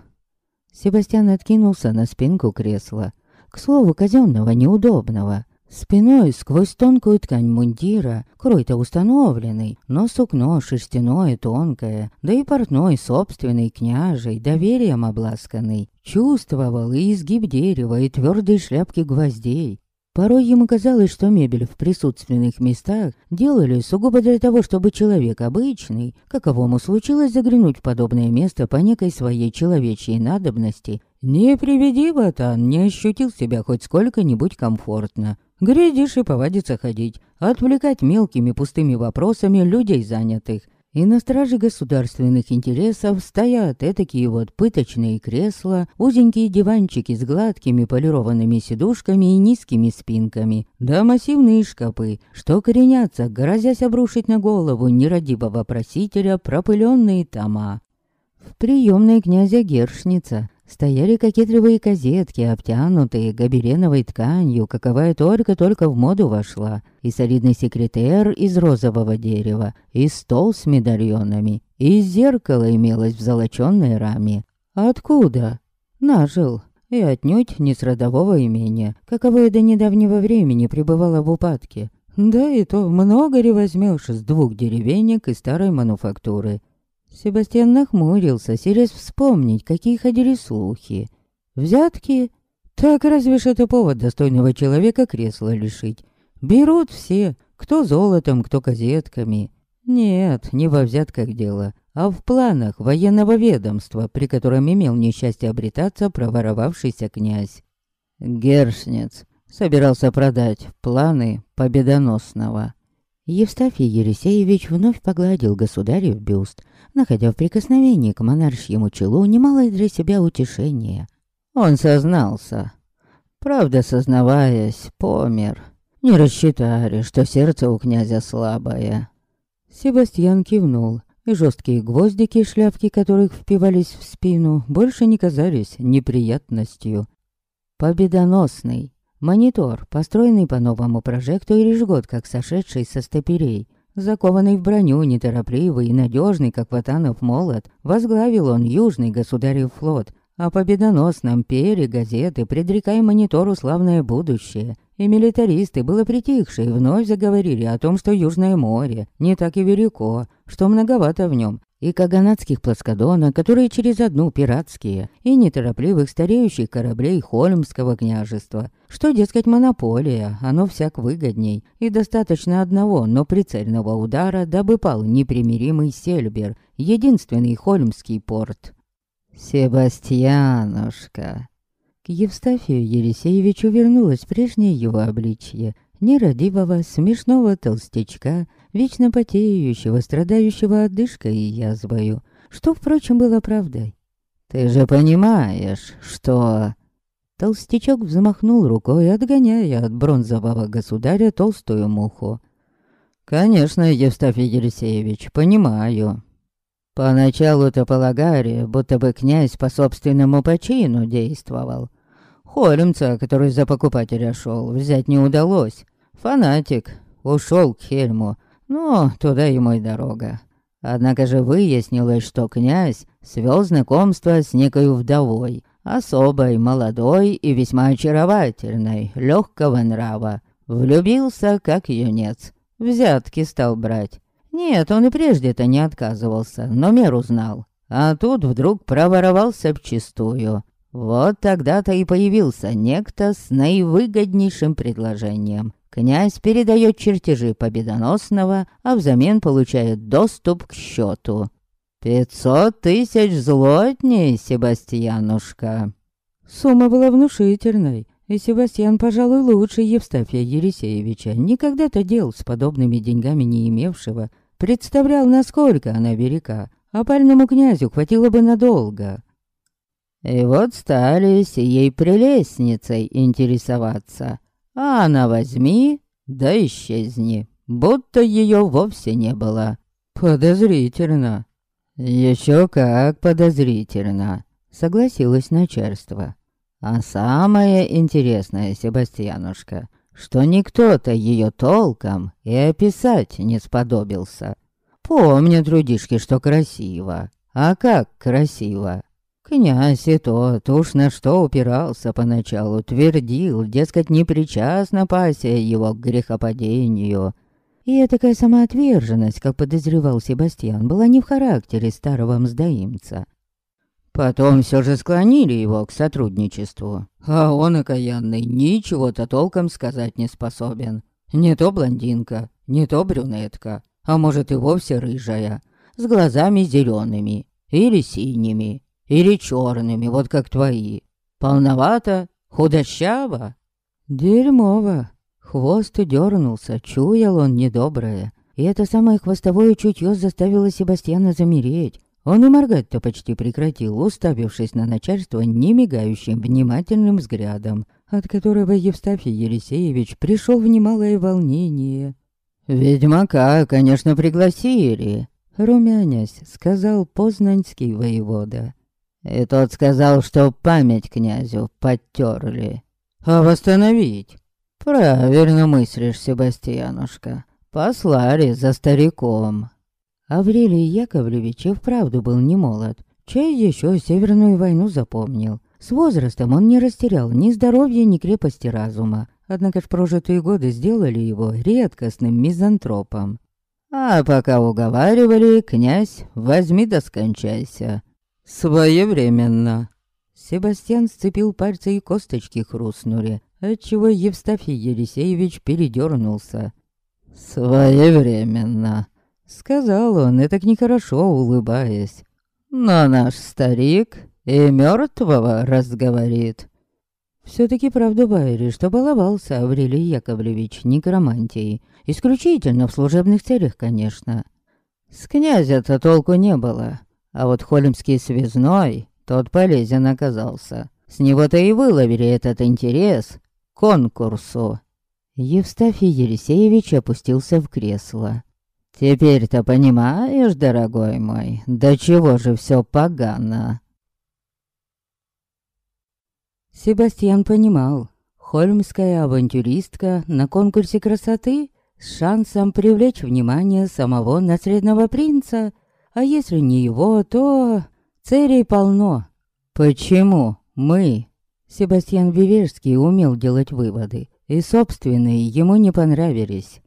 Себастьян откинулся на спинку кресла. К слову, казенного, неудобного. Спиной сквозь тонкую ткань мундира, крой-то установленный, но сукно шерстяное тонкое, да и портной собственный княжей, доверием обласканный, чувствовал и изгиб дерева, и твердые шляпки гвоздей. Порой ему казалось, что мебель в присутственных местах делали сугубо для того, чтобы человек обычный, каковому случилось заглянуть в подобное место по некой своей человечьей надобности, не приведи ботан, не ощутил себя хоть сколько-нибудь комфортно. Грядишь и повадится ходить, отвлекать мелкими пустыми вопросами людей занятых, и на страже государственных интересов стоят этакие вот пыточные кресла, узенькие диванчики с гладкими полированными сидушками и низкими спинками, да массивные шкапы, что коренятся, грозясь обрушить на голову нерадивого просителя пропыленные тома. В приемной князя Гершница стояли кокетливые козетки, обтянутые гобеленовой тканью, каковая только-только в моду вошла, и солидный секретер из розового дерева, и стол с медальонами, и зеркало имелось в золоченной раме. Откуда? Нажил. И отнюдь не с родового имения, каковое до недавнего времени пребывало в упадке. Да и то много ли возьмешь с двух деревенек и старой мануфактуры. Себастьян нахмурился, силясь вспомнить, какие ходили слухи. Взятки? Так разве ж это повод достойного человека кресла лишить? Берут все, кто золотом, кто газетками. Нет, не во взятках дело, а в планах военного ведомства, при котором имел несчастье обретаться проворовавшийся князь. Гершнец собирался продать планы победоносного. Евстафий Елисеевич вновь погладил государев бюст, находя в прикосновении к монаршьему челу немалое для себя утешение. Он сознался. Правда, сознаваясь, помер. Не рассчитали, что сердце у князя слабое. Себастьян кивнул, и жесткие гвоздики, шляпки которых впивались в спину, больше не казались неприятностью. Победоносный, Монитор, построенный по новому прожекту и лишь год как сошедший со степерей, закованный в броню, неторопливый и надежный, как Ватанов молот, возглавил он Южный государев флот, о победоносном пере газеты, предрекая монитору славное будущее. И милитаристы, было притихшие, вновь заговорили о том, что Южное море не так и велико, что многовато в нем, и каганатских плоскодона, которые через одну пиратские, и неторопливых стареющих кораблей Хольмского княжества, что, дескать, монополия, оно всяк выгодней, и достаточно одного, но прицельного удара, дабы пал непримиримый Сельбер, единственный Хольмский порт. «Себастьянушка!» К Евстафию Елисеевичу вернулось прежнее его обличье, нерадивого, смешного толстячка, вечно потеющего, страдающего одышкой и язвою, что, впрочем, было правдой. «Ты же понимаешь, что...» Толстячок взмахнул рукой, отгоняя от бронзового государя толстую муху. «Конечно, Евстафий Елисеевич, понимаю. Поначалу-то полагали, будто бы князь по собственному почину действовал. Холемца, который за покупателя шел, взять не удалось. Фанатик ушел к Хельму, но туда ему и дорога. Однако же выяснилось, что князь свел знакомство с некой вдовой, особой, молодой и весьма очаровательной, легкого нрава. Влюбился, как юнец. Взятки стал брать. Нет, он и прежде-то не отказывался, но меру знал. А тут вдруг проворовался вчистую. Вот тогда-то и появился некто с наивыгоднейшим предложением. Князь передает чертежи победоносного, а взамен получает доступ к счету. «Пятьсот тысяч злотней, Себастьянушка!» Сумма была внушительной, и Себастьян, пожалуй, лучше Евстафия Елисеевича, никогда-то дел с подобными деньгами не имевшего, представлял, насколько она велика, а пальному князю хватило бы надолго. И вот стали сией прелестницей интересоваться. А она возьми, да исчезни, будто ее вовсе не было. Подозрительно. Еще как подозрительно, согласилось начальство. А самое интересное, Себастьянушка, что никто-то ее толком и описать не сподобился. Помню, трудишки, что красиво. А как красиво? Князь и тот уж на что упирался поначалу, твердил, дескать, непричастна пассия его к грехопадению. И такая самоотверженность, как подозревал Себастьян, была не в характере старого мздоимца. Потом все же склонили его к сотрудничеству. А он, окаянный, ничего-то толком сказать не способен. Не то блондинка, не то брюнетка, а может и вовсе рыжая, с глазами зелеными, или синими, или черными, вот как твои. Полновато, худощаво. Дерьмово. Хвост дернулся, чуял он недоброе. И это самое хвостовое чутье заставило Себастьяна замереть. Он и моргать-то почти прекратил, уставившись на начальство немигающим внимательным взглядом, от которого Евстафий Елисеевич пришел в немалое волнение. «Ведьмака, конечно, пригласили», — румянясь, сказал познанский воевода. И тот сказал, что память князю подтерли. «А восстановить?» «Правильно мыслишь, Себастьянушка. Послали за стариком». Аврелий Яковлевич и вправду был не молод. Чай еще Северную войну запомнил. С возрастом он не растерял ни здоровья, ни крепости разума. Однако ж прожитые годы сделали его редкостным мизантропом. А пока уговаривали, князь, возьми да скончайся. Своевременно. Себастьян сцепил пальцы и косточки хрустнули, отчего Евстафий Елисеевич передернулся. «Своевременно», Сказал он, и так нехорошо улыбаясь. Но наш старик и мертвого разговорит. Все-таки правда Байри, что баловался Аврелий Яковлевич некромантией. Исключительно в служебных целях, конечно. С князя-то толку не было. А вот Холмский связной, тот полезен оказался. С него-то и выловили этот интерес к конкурсу. Евстафий Елисеевич опустился в кресло. Теперь-то понимаешь, дорогой мой, до чего же все погано?» Себастьян понимал, хольмская авантюристка на конкурсе красоты с шансом привлечь внимание самого наследного принца, а если не его, то целей полно. Почему мы? Себастьян Виверский умел делать выводы, и собственные ему не понравились.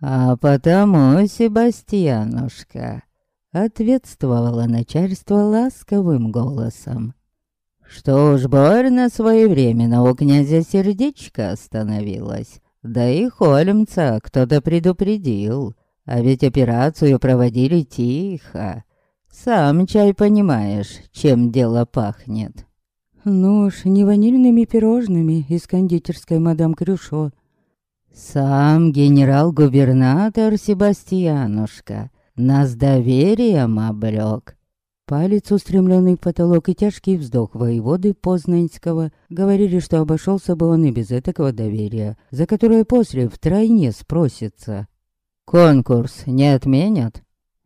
«А потому, Себастьянушка», — ответствовало начальство ласковым голосом, «что уж больно своевременно у князя сердечко остановилось, да и Хольмца кто-то предупредил, а ведь операцию проводили тихо. Сам чай понимаешь, чем дело пахнет». «Ну уж не ванильными пирожными из кондитерской мадам Крюшо», сам генерал-губернатор Себастьянушка нас доверием облёк. Палец, устремленный в потолок и тяжкий вздох воеводы Познанского, говорили, что обошелся бы он и без этого доверия, за которое после втройне спросится. «Конкурс не отменят?»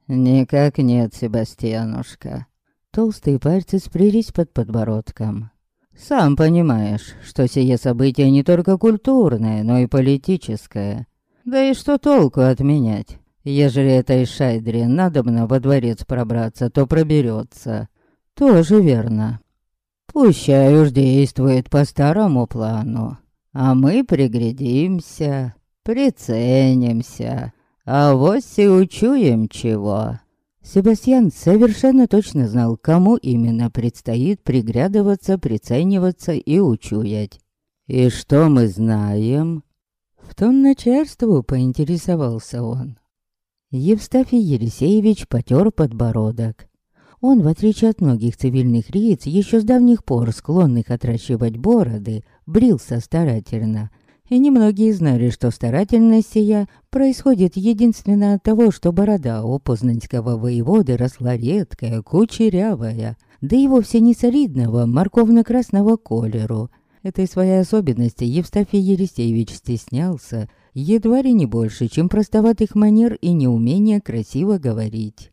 «Никак нет, Себастьянушка». Толстые пальцы сплелись под подбородком. Сам понимаешь, что сие событие не только культурное, но и политическое. Да и что толку отменять? Ежели этой шайдре надобно во дворец пробраться, то проберется. Тоже верно. Пущай уж действует по старому плану. А мы приглядимся, приценимся, а вось и учуем чего. Себастьян совершенно точно знал, кому именно предстоит приглядываться, прицениваться и учуять. «И что мы знаем?» В том начальству поинтересовался он. Евстафий Елисеевич потер подбородок. Он, в отличие от многих цивильных лиц, еще с давних пор склонных отращивать бороды, брился старательно – и немногие знали, что старательность сия происходит единственно от того, что борода у познанского воеводы росла редкая, кучерявая, да и вовсе не солидного морковно-красного колеру. Этой своей особенности Евстафий Елисеевич стеснялся, едва ли не больше, чем простоватых манер и неумения красиво говорить.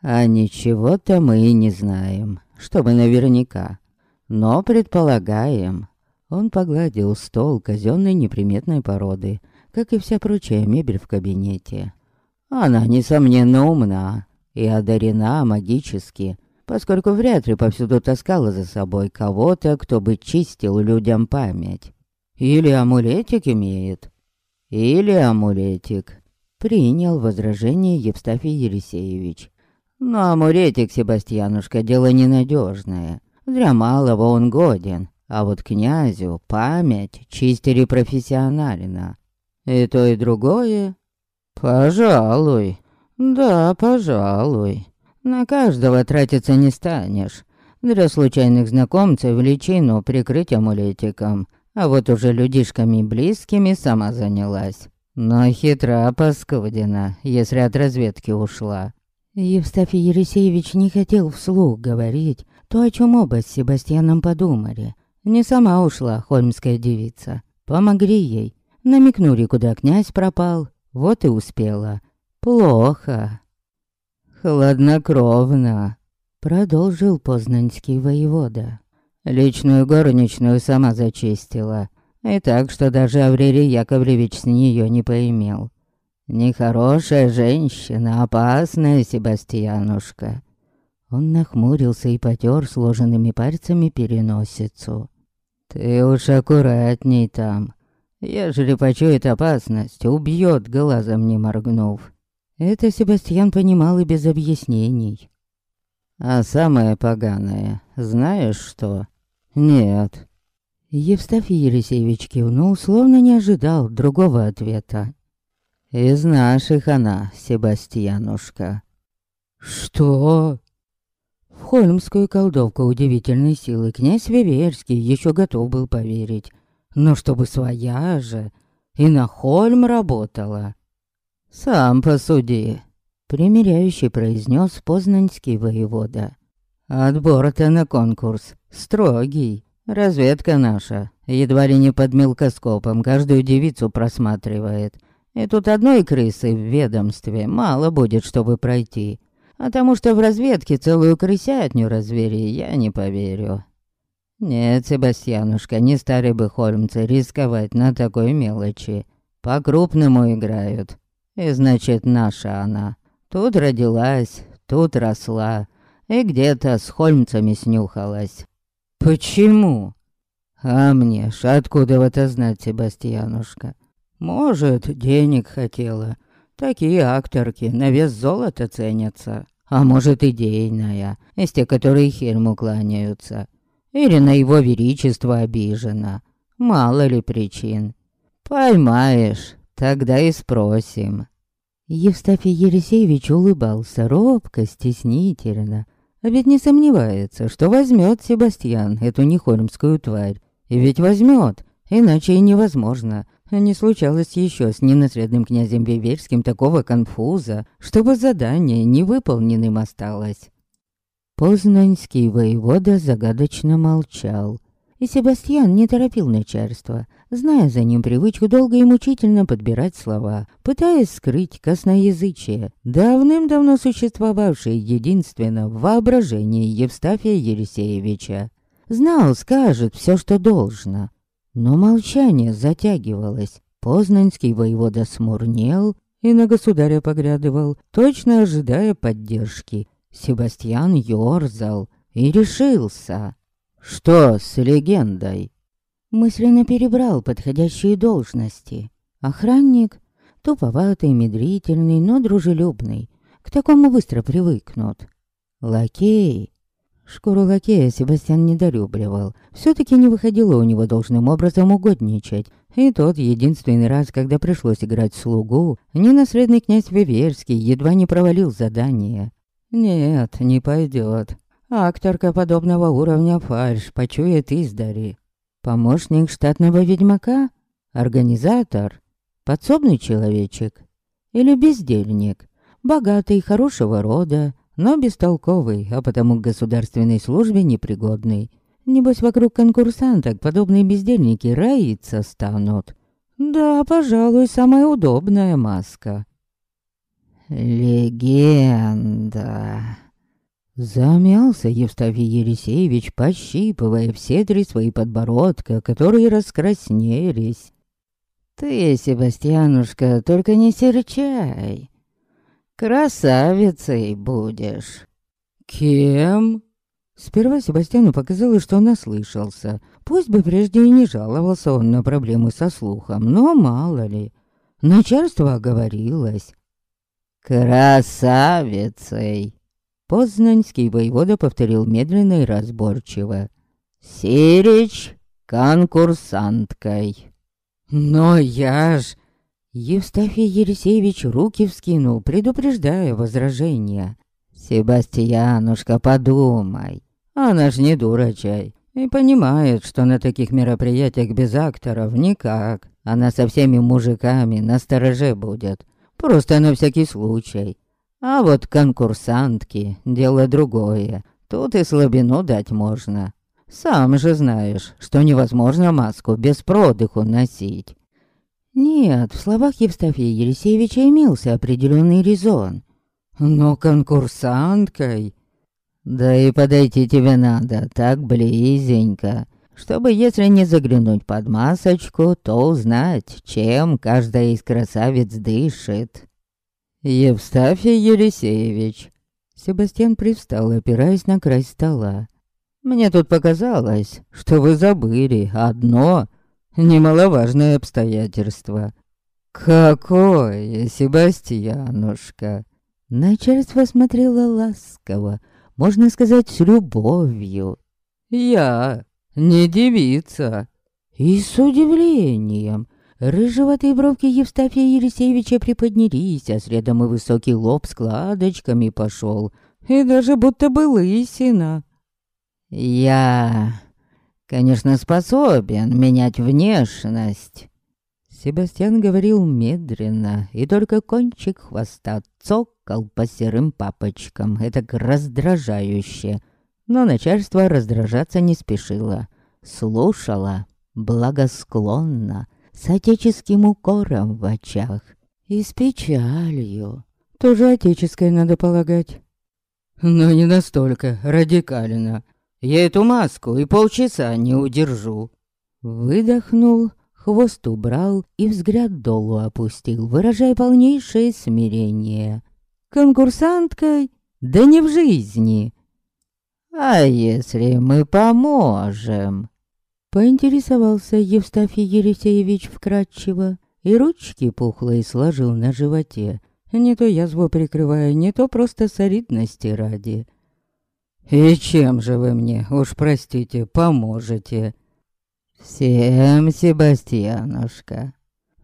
«А ничего-то мы и не знаем, чтобы наверняка, но предполагаем». Он погладил стол казенной неприметной породы, как и вся прочая мебель в кабинете. Она, несомненно, умна и одарена магически, поскольку вряд ли повсюду таскала за собой кого-то, кто бы чистил людям память. Или амулетик имеет, или амулетик. Принял возражение Евстафий Елисеевич. Но амуретик Себастьянушка дело ненадежное. Для малого он годен, а вот князю память чистили профессионально. И то, и другое? Пожалуй. Да, пожалуй. На каждого тратиться не станешь. Для случайных знакомцев личину прикрыть амулетиком. А вот уже людишками близкими сама занялась. Но хитра паскудина, если от разведки ушла. Евстафий Ересеевич не хотел вслух говорить то, о чем оба с Себастьяном подумали. Не сама ушла хольмская девица. Помогли ей. Намекнули, куда князь пропал. Вот и успела. Плохо. Хладнокровно. Продолжил познанский воевода. Личную горничную сама зачистила. И так, что даже Аврелий Яковлевич с нее не поимел. Нехорошая женщина, опасная Себастьянушка. Он нахмурился и потер сложенными пальцами переносицу. «Ты уж аккуратней там. Ежели почует опасность, убьет, глазом не моргнув». Это Себастьян понимал и без объяснений. «А самое поганое, знаешь что?» «Нет». Евстафий Елисеевич кивнул, словно не ожидал другого ответа. «Из наших она, Себастьянушка». «Что?» В хольмскую колдовку удивительной силы князь Виверский еще готов был поверить. Но чтобы своя же и на Хольм работала. «Сам посуди», — примиряющий произнес познанский воевода. «Отбор-то на конкурс строгий. Разведка наша едва ли не под мелкоскопом каждую девицу просматривает. И тут одной крысы в ведомстве мало будет, чтобы пройти. Потому что в разведке целую крысятню развери, я не поверю. Нет, Себастьянушка, не стали бы хольмцы рисковать на такой мелочи. По-крупному играют. И значит, наша она. Тут родилась, тут росла. И где-то с хольмцами снюхалась. Почему? А мне ж откуда в это знать, Себастьянушка? Может, денег хотела. Такие акторки на вес золота ценятся а может идейная, из тех, которые Хельму кланяются. Или на его величество обижена. Мало ли причин. Поймаешь, тогда и спросим. Евстафий Елисеевич улыбался робко, стеснительно. А ведь не сомневается, что возьмет Себастьян эту нехольмскую тварь. И ведь возьмет, иначе и невозможно. Не случалось еще с ненаследным князем Виверским такого конфуза, чтобы задание невыполненным осталось. Познанский воевода загадочно молчал. И Себастьян не торопил начальство, зная за ним привычку долго и мучительно подбирать слова, пытаясь скрыть косноязычие, давным-давно существовавшее единственно в воображении Евстафия Елисеевича. Знал, скажет все, что должно, но молчание затягивалось. Познанский воевода смурнел и на государя поглядывал, точно ожидая поддержки. Себастьян ёрзал и решился. Что с легендой? Мысленно перебрал подходящие должности. Охранник, туповатый, медлительный, но дружелюбный. К такому быстро привыкнут. Лакей, Шкуру лакея Себастьян недолюбливал. Все-таки не выходило у него должным образом угодничать. И тот единственный раз, когда пришлось играть слугу, ненаследный князь Виверский едва не провалил задание. Нет, не пойдет. Акторка подобного уровня фальш почует издари. Помощник штатного ведьмака? Организатор? Подсобный человечек? Или бездельник? Богатый, хорошего рода, но бестолковый, а потому к государственной службе непригодный. Небось, вокруг конкурсанток подобные бездельники роиться станут. Да, пожалуй, самая удобная маска. Легенда. Замялся Евстафий Елисеевич, пощипывая все три свои подбородка, которые раскраснелись. Ты, Себастьянушка, только не серчай. Красавицей будешь. Кем? Сперва Себастьяну показалось, что он ослышался. Пусть бы прежде и не жаловался он на проблемы со слухом, но мало ли. Начальство оговорилось. Красавицей. Познанский воевода повторил медленно и разборчиво. «Сирич конкурсанткой». «Но я ж...» Евстафий Елисеевич руки вскинул, предупреждая возражения. «Себастьянушка, подумай, она ж не дурачай и понимает, что на таких мероприятиях без акторов никак. Она со всеми мужиками на стороже будет, просто на всякий случай. А вот конкурсантки — дело другое, тут и слабину дать можно. Сам же знаешь, что невозможно маску без продыху носить». Нет, в словах Евстафия Елисеевича имелся определенный резон. Но конкурсанткой... Да и подойти тебе надо так близенько, чтобы, если не заглянуть под масочку, то узнать, чем каждая из красавиц дышит. Евстафий Елисеевич. Себастьян привстал, опираясь на край стола. Мне тут показалось, что вы забыли одно немаловажное обстоятельство. Какое, Себастьянушка? Начальство смотрело ласково, можно сказать, с любовью. Я не девица. И с удивлением рыжеватые бровки Евстафия Елисеевича приподнялись, а следом и высокий лоб складочками пошел, и даже будто бы лысина. Я конечно, способен менять внешность». Себастьян говорил медленно, и только кончик хвоста цокал по серым папочкам, это раздражающе. Но начальство раздражаться не спешило. Слушала благосклонно, с отеческим укором в очах. И с печалью. Тоже отеческой, надо полагать. Но не настолько радикально. Я эту маску и полчаса не удержу. Выдохнул, хвост убрал и взгляд долу опустил, выражая полнейшее смирение. Конкурсанткой? Да не в жизни. А если мы поможем? Поинтересовался Евстафий Елисеевич вкратчиво и ручки пухлые сложил на животе. Не то язву прикрывая, не то просто солидности ради. «И чем же вы мне, уж простите, поможете?» «Всем, Себастьянушка.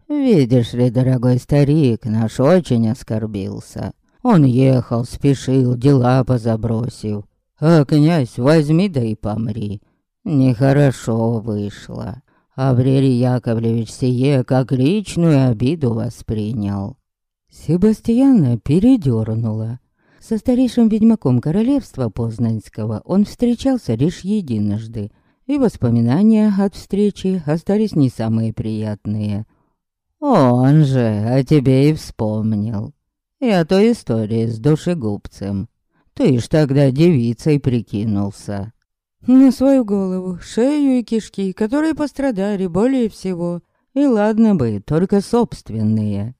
Видишь ли, дорогой старик наш очень оскорбился. Он ехал, спешил, дела позабросил. А князь, возьми да и помри. Нехорошо вышло. Аврелий Яковлевич сие как личную обиду воспринял». Себастьяна передернула. Со старейшим ведьмаком королевства Познанского он встречался лишь единожды, и воспоминания от встречи остались не самые приятные. «Он же о тебе и вспомнил. И о той истории с душегубцем. Ты ж тогда девицей прикинулся». «На свою голову, шею и кишки, которые пострадали более всего. И ладно бы, только собственные».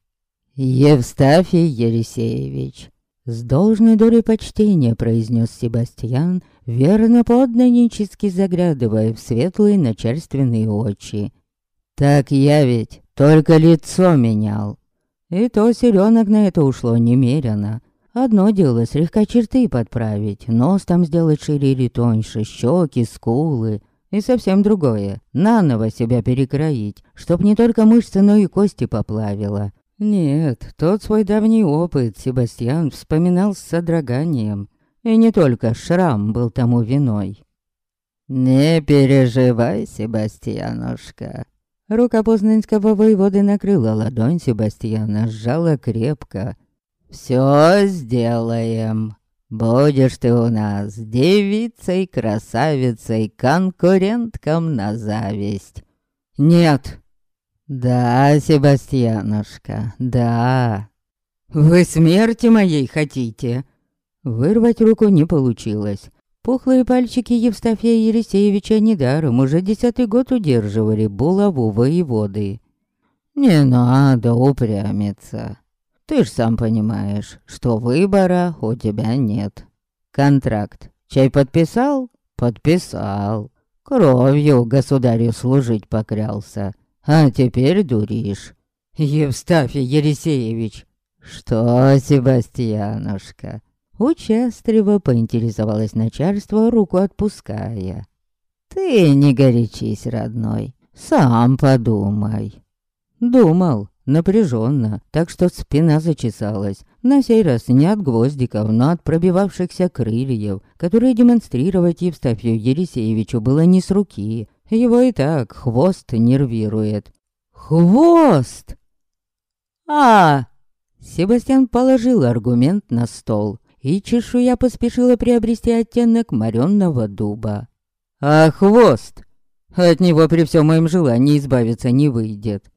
«Евстафий Елисеевич, с должной долей почтения произнес Себастьян, верно подданнически заглядывая в светлые начальственные очи. «Так я ведь только лицо менял». И то селенок на это ушло немерено. Одно дело слегка черты подправить, нос там сделать шире или тоньше, щеки, скулы. И совсем другое, наново себя перекроить, чтоб не только мышцы, но и кости поплавило. Нет, тот свой давний опыт Себастьян вспоминал с содроганием. И не только шрам был тому виной. «Не переживай, Себастьянушка». Рука познанского воеводы накрыла ладонь Себастьяна, сжала крепко. «Все сделаем. Будешь ты у нас девицей, красавицей, конкурентком на зависть». «Нет!» «Да, Себастьянушка, да. Вы смерти моей хотите?» Вырвать руку не получилось. Пухлые пальчики Евстафия Елисеевича недаром уже десятый год удерживали булаву воеводы. «Не надо упрямиться. Ты ж сам понимаешь, что выбора у тебя нет. Контракт чай подписал? Подписал. Кровью государю служить покрялся. А теперь дуришь. Евстафий Елисеевич. Что, Себастьянушка? Участливо поинтересовалось начальство, руку отпуская. «Ты не горячись, родной, сам подумай». Думал, напряженно, так что спина зачесалась. На сей раз не от гвоздиков, но от пробивавшихся крыльев, которые демонстрировать Евстафию Елисеевичу было не с руки. Его и так хвост нервирует. «Хвост!» «А!» Себастьян положил аргумент на стол, и чешуя поспешила приобрести оттенок моренного дуба. «А хвост? От него при всем моем желании избавиться не выйдет».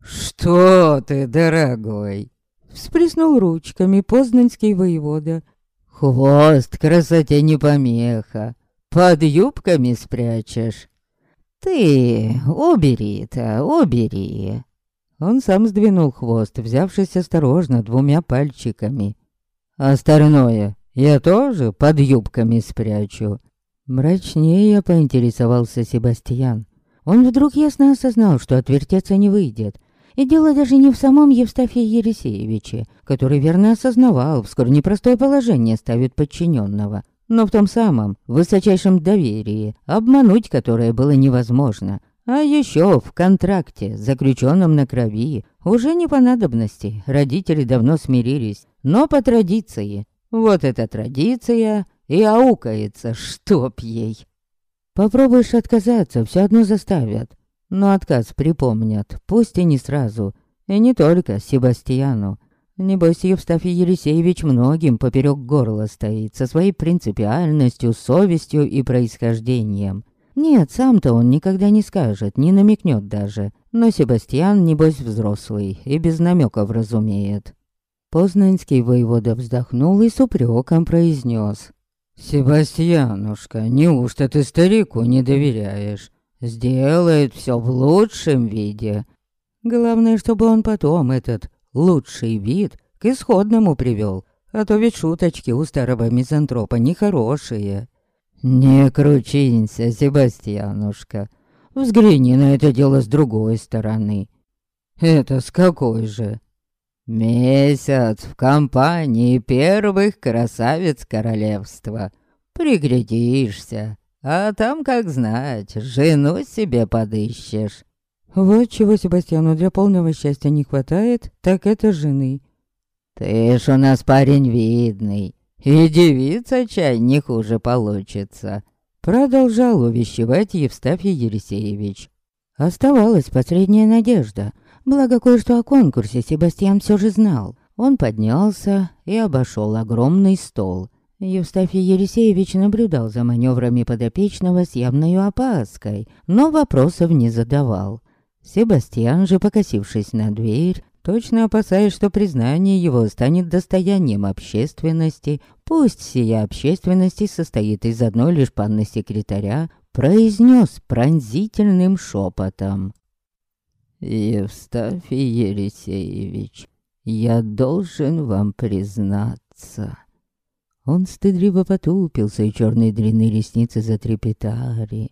«Что ты, дорогой?» Всплеснул ручками познанский воевода. «Хвост красоте не помеха. Под юбками спрячешь». «Ты убери-то, убери!» Он сам сдвинул хвост, взявшись осторожно двумя пальчиками. «Остальное я тоже под юбками спрячу». Мрачнее поинтересовался Себастьян. Он вдруг ясно осознал, что отвертеться не выйдет. И дело даже не в самом Евстафии Елисеевиче, который верно осознавал, вскоре непростое положение ставит подчиненного, но в том самом, высочайшем доверии, обмануть которое было невозможно. А еще в контракте, заключенном на крови, уже не по надобности, родители давно смирились, но по традиции. Вот эта традиция и аукается, чтоб ей. Попробуешь отказаться, все одно заставят. Но отказ припомнят, пусть и не сразу. И не только Себастьяну. Небось, Евстафий Елисеевич многим поперек горла стоит, со своей принципиальностью, совестью и происхождением. Нет, сам-то он никогда не скажет, не намекнет даже. Но Себастьян, небось, взрослый и без намеков разумеет. Познанский воевода вздохнул и с упреком произнес. «Себастьянушка, неужто ты старику не доверяешь? Сделает все в лучшем виде. Главное, чтобы он потом этот лучший вид к исходному привел, а то ведь шуточки у старого мизантропа нехорошие. «Не кручинься, Себастьянушка. Взгляни на это дело с другой стороны». «Это с какой же?» «Месяц в компании первых красавиц королевства. Приглядишься, а там, как знать, жену себе подыщешь». Вот чего Себастьяну для полного счастья не хватает, так это жены. «Ты ж у нас парень видный, и девица чай не хуже получится», продолжал увещевать Евстафий Елисеевич. Оставалась последняя надежда. Благо кое-что о конкурсе Себастьян все же знал. Он поднялся и обошел огромный стол. Евстафий Елисеевич наблюдал за маневрами подопечного с явной опаской, но вопросов не задавал. Себастьян же, покосившись на дверь, точно опасаясь, что признание его станет достоянием общественности, пусть сия общественности состоит из одной лишь панны секретаря, произнес пронзительным шепотом. «Евстафий Елисеевич, я должен вам признаться». Он стыдливо потупился, и черные длинные ресницы затрепетали.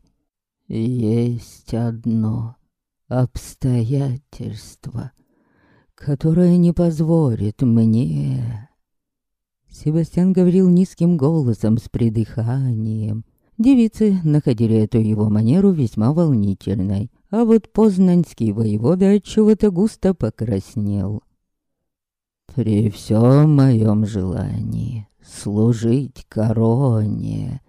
«Есть одно обстоятельство, которое не позволит мне...» Себастьян говорил низким голосом с придыханием. Девицы находили эту его манеру весьма волнительной, а вот познанский воевода от чего-то густо покраснел. «При всем моем желании служить короне...»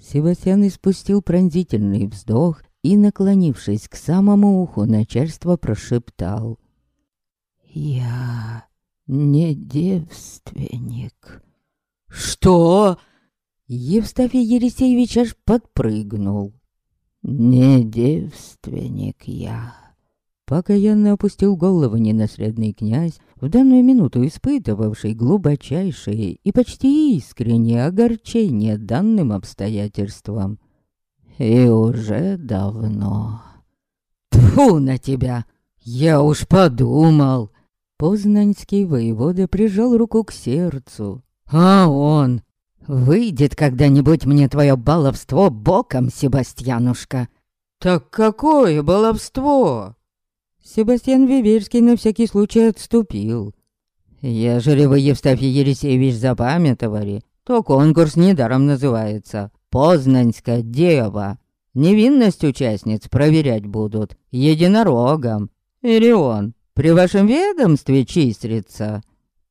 Себастьян испустил пронзительный вздох и, наклонившись к самому уху начальства, прошептал. «Я не девственник». «Что?» Евстафий Елисеевич аж подпрыгнул. «Не девственник я». Покаянно опустил голову ненаследный князь, в данную минуту испытывавший глубочайшее и почти искреннее огорчение данным обстоятельствам. И уже давно. Тьфу на тебя! Я уж подумал. Познанский воевода прижал руку к сердцу. А он... Выйдет когда-нибудь мне твое баловство боком, Себастьянушка. Так какое баловство? Себастьян Виверский на всякий случай отступил. Ежели вы, Евстафий Ересеевич, запамятовали, то конкурс недаром называется «Познанская дева». Невинность участниц проверять будут единорогом. Или он при вашем ведомстве числится?»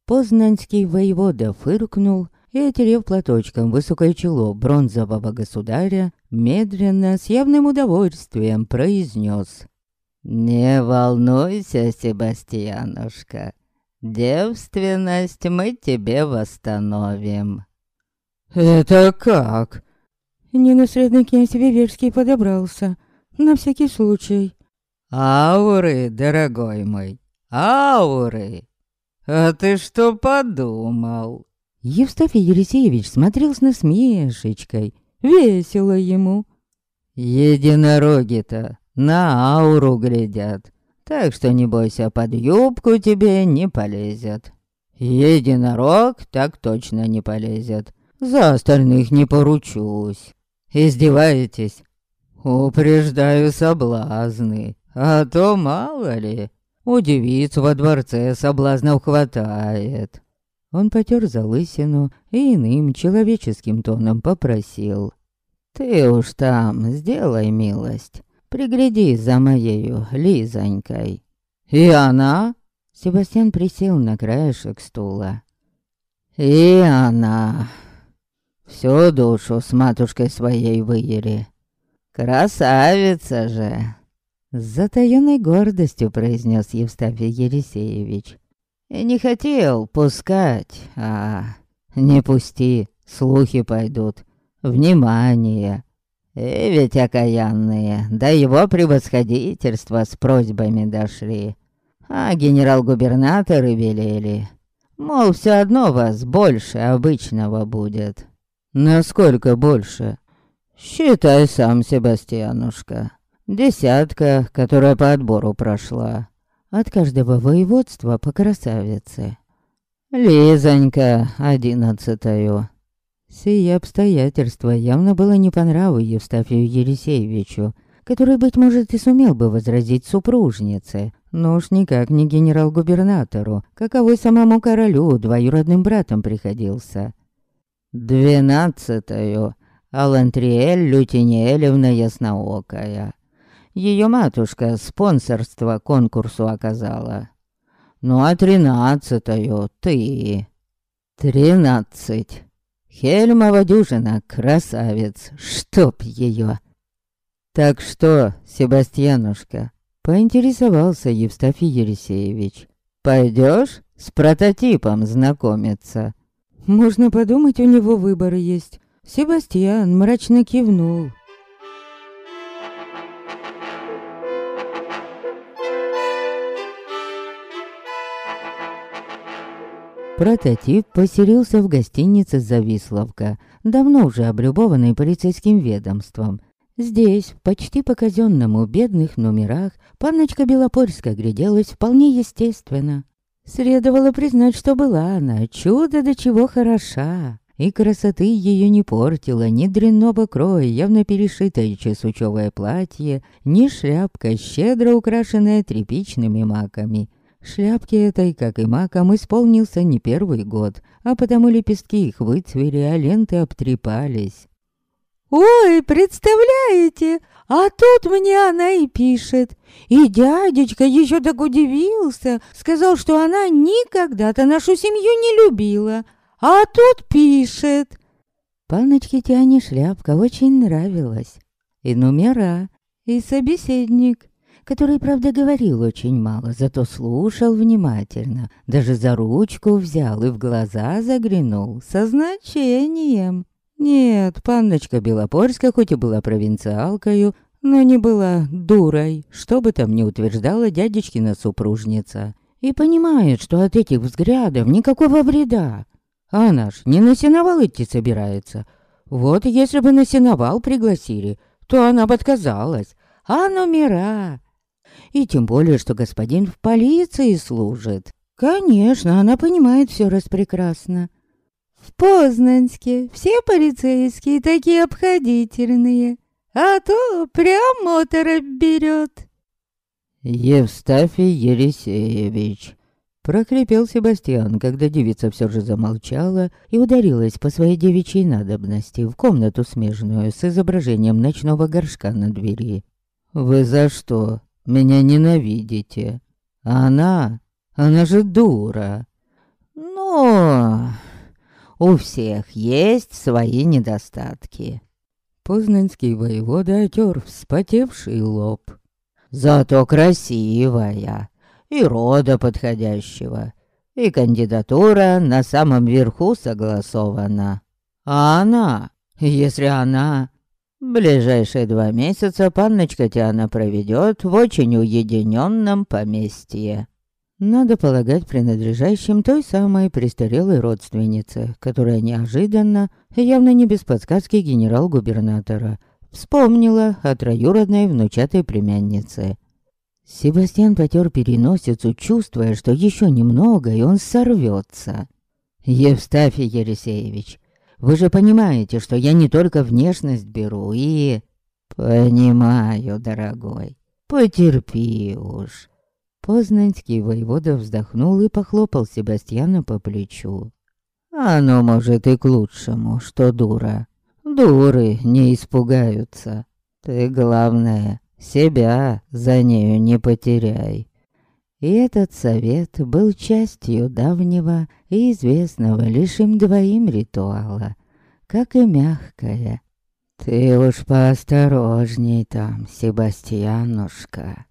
Познанский воевода фыркнул и, отерев платочком высокое чело бронзового государя, медленно, с явным удовольствием произнес. «Не волнуйся, Себастьянушка, девственность мы тебе восстановим». «Это как?» Ненаследный князь Виверский подобрался, на всякий случай. «Ауры, дорогой мой, ауры! А ты что подумал?» Евстафий Елисеевич смотрел с насмешечкой. Весело ему. «Единороги-то на ауру глядят, так что не бойся, под юбку тебе не полезет. Единорог так точно не полезет, за остальных не поручусь. Издеваетесь? Упреждаю соблазны, а то мало ли, у девиц во дворце соблазнов хватает». Он потер залысину и иным человеческим тоном попросил. «Ты уж там сделай милость, пригляди за моею Лизонькой». «И она?» Себастьян присел на краешек стула. «И она...» Всю душу с матушкой своей выели. Красавица же!» С затаённой гордостью произнес Евстафий Ересеевич. «И не хотел пускать, а не пусти, слухи пойдут. Внимание! И ведь окаянные, до его превосходительства с просьбами дошли. А генерал-губернаторы велели, мол, все одно вас больше обычного будет». «Насколько больше?» «Считай сам, Себастьянушка. Десятка, которая по отбору прошла. От каждого воеводства по красавице. Лизонька, одиннадцатую». Сие обстоятельство явно было не по нраву Евстафию Ересеевичу, который, быть может, и сумел бы возразить супружнице, но уж никак не генерал-губернатору, каковой самому королю двоюродным братом приходился. Двенадцатую Алантриэль Лютинелевна Ясноокая. Ее матушка спонсорство конкурсу оказала. Ну а тринадцатую ты. Тринадцать. Хельмова дюжина, красавец, чтоб ее. Так что, Себастьянушка, поинтересовался Евстафий Ересеевич. Пойдешь с прототипом знакомиться? Можно подумать, у него выборы есть. Себастьян мрачно кивнул. Прототип поселился в гостинице «Зависловка», давно уже облюбованной полицейским ведомством. Здесь, почти по казенному бедных номерах, панночка Белопольская гляделась вполне естественно. Следовало признать, что была она чудо до чего хороша. И красоты ее не портила ни дрянного кроя, явно перешитое чесучевое платье, ни шляпка, щедро украшенная тряпичными маками. Шляпки этой, как и маком, исполнился не первый год, а потому лепестки их выцвели, а ленты обтрепались. «Ой, представляете, а тут мне она и пишет. И дядечка еще так удивился, сказал, что она никогда-то нашу семью не любила. А тут пишет. Паночке Тяне шляпка очень нравилась. И номера, и собеседник, который, правда, говорил очень мало, зато слушал внимательно, даже за ручку взял и в глаза заглянул со значением. Нет, панночка Белопольская хоть и была провинциалкою, но не была дурой, что бы там ни утверждала дядечкина супружница. И понимает, что от этих взглядов никакого вреда. Она ж не на сеновал идти собирается. Вот если бы на сеновал пригласили, то она бы отказалась. А номера? И тем более, что господин в полиции служит. Конечно, она понимает все распрекрасно. В Познанске все полицейские такие обходительные, а то прям оторопь берет. Евстафий Ересеевич, Прокрепел Себастьян, когда девица все же замолчала и ударилась по своей девичьей надобности в комнату смежную с изображением ночного горшка на двери. «Вы за что? Меня ненавидите? Она? Она же дура!» «Ну, у всех есть свои недостатки». Познанский воевода отер вспотевший лоб. «Зато красивая!» и рода подходящего, и кандидатура на самом верху согласована. А она, если она... Ближайшие два месяца панночка Тиана проведет в очень уединенном поместье. Надо полагать, принадлежащим той самой престарелой родственнице, которая неожиданно, явно не без подсказки генерал-губернатора, вспомнила о троюродной внучатой племяннице. Себастьян потер переносицу, чувствуя, что еще немного, и он сорвется. «Евстафий Ересеевич, вы же понимаете, что я не только внешность беру и...» «Понимаю, дорогой, потерпи уж». Познанский воевода вздохнул и похлопал Себастьяна по плечу. «Оно, может, и к лучшему, что дура. Дуры не испугаются. Ты, главное, себя за нею не потеряй. И этот совет был частью давнего и известного лишь им двоим ритуала, как и мягкое. «Ты уж поосторожней там, Себастьянушка»,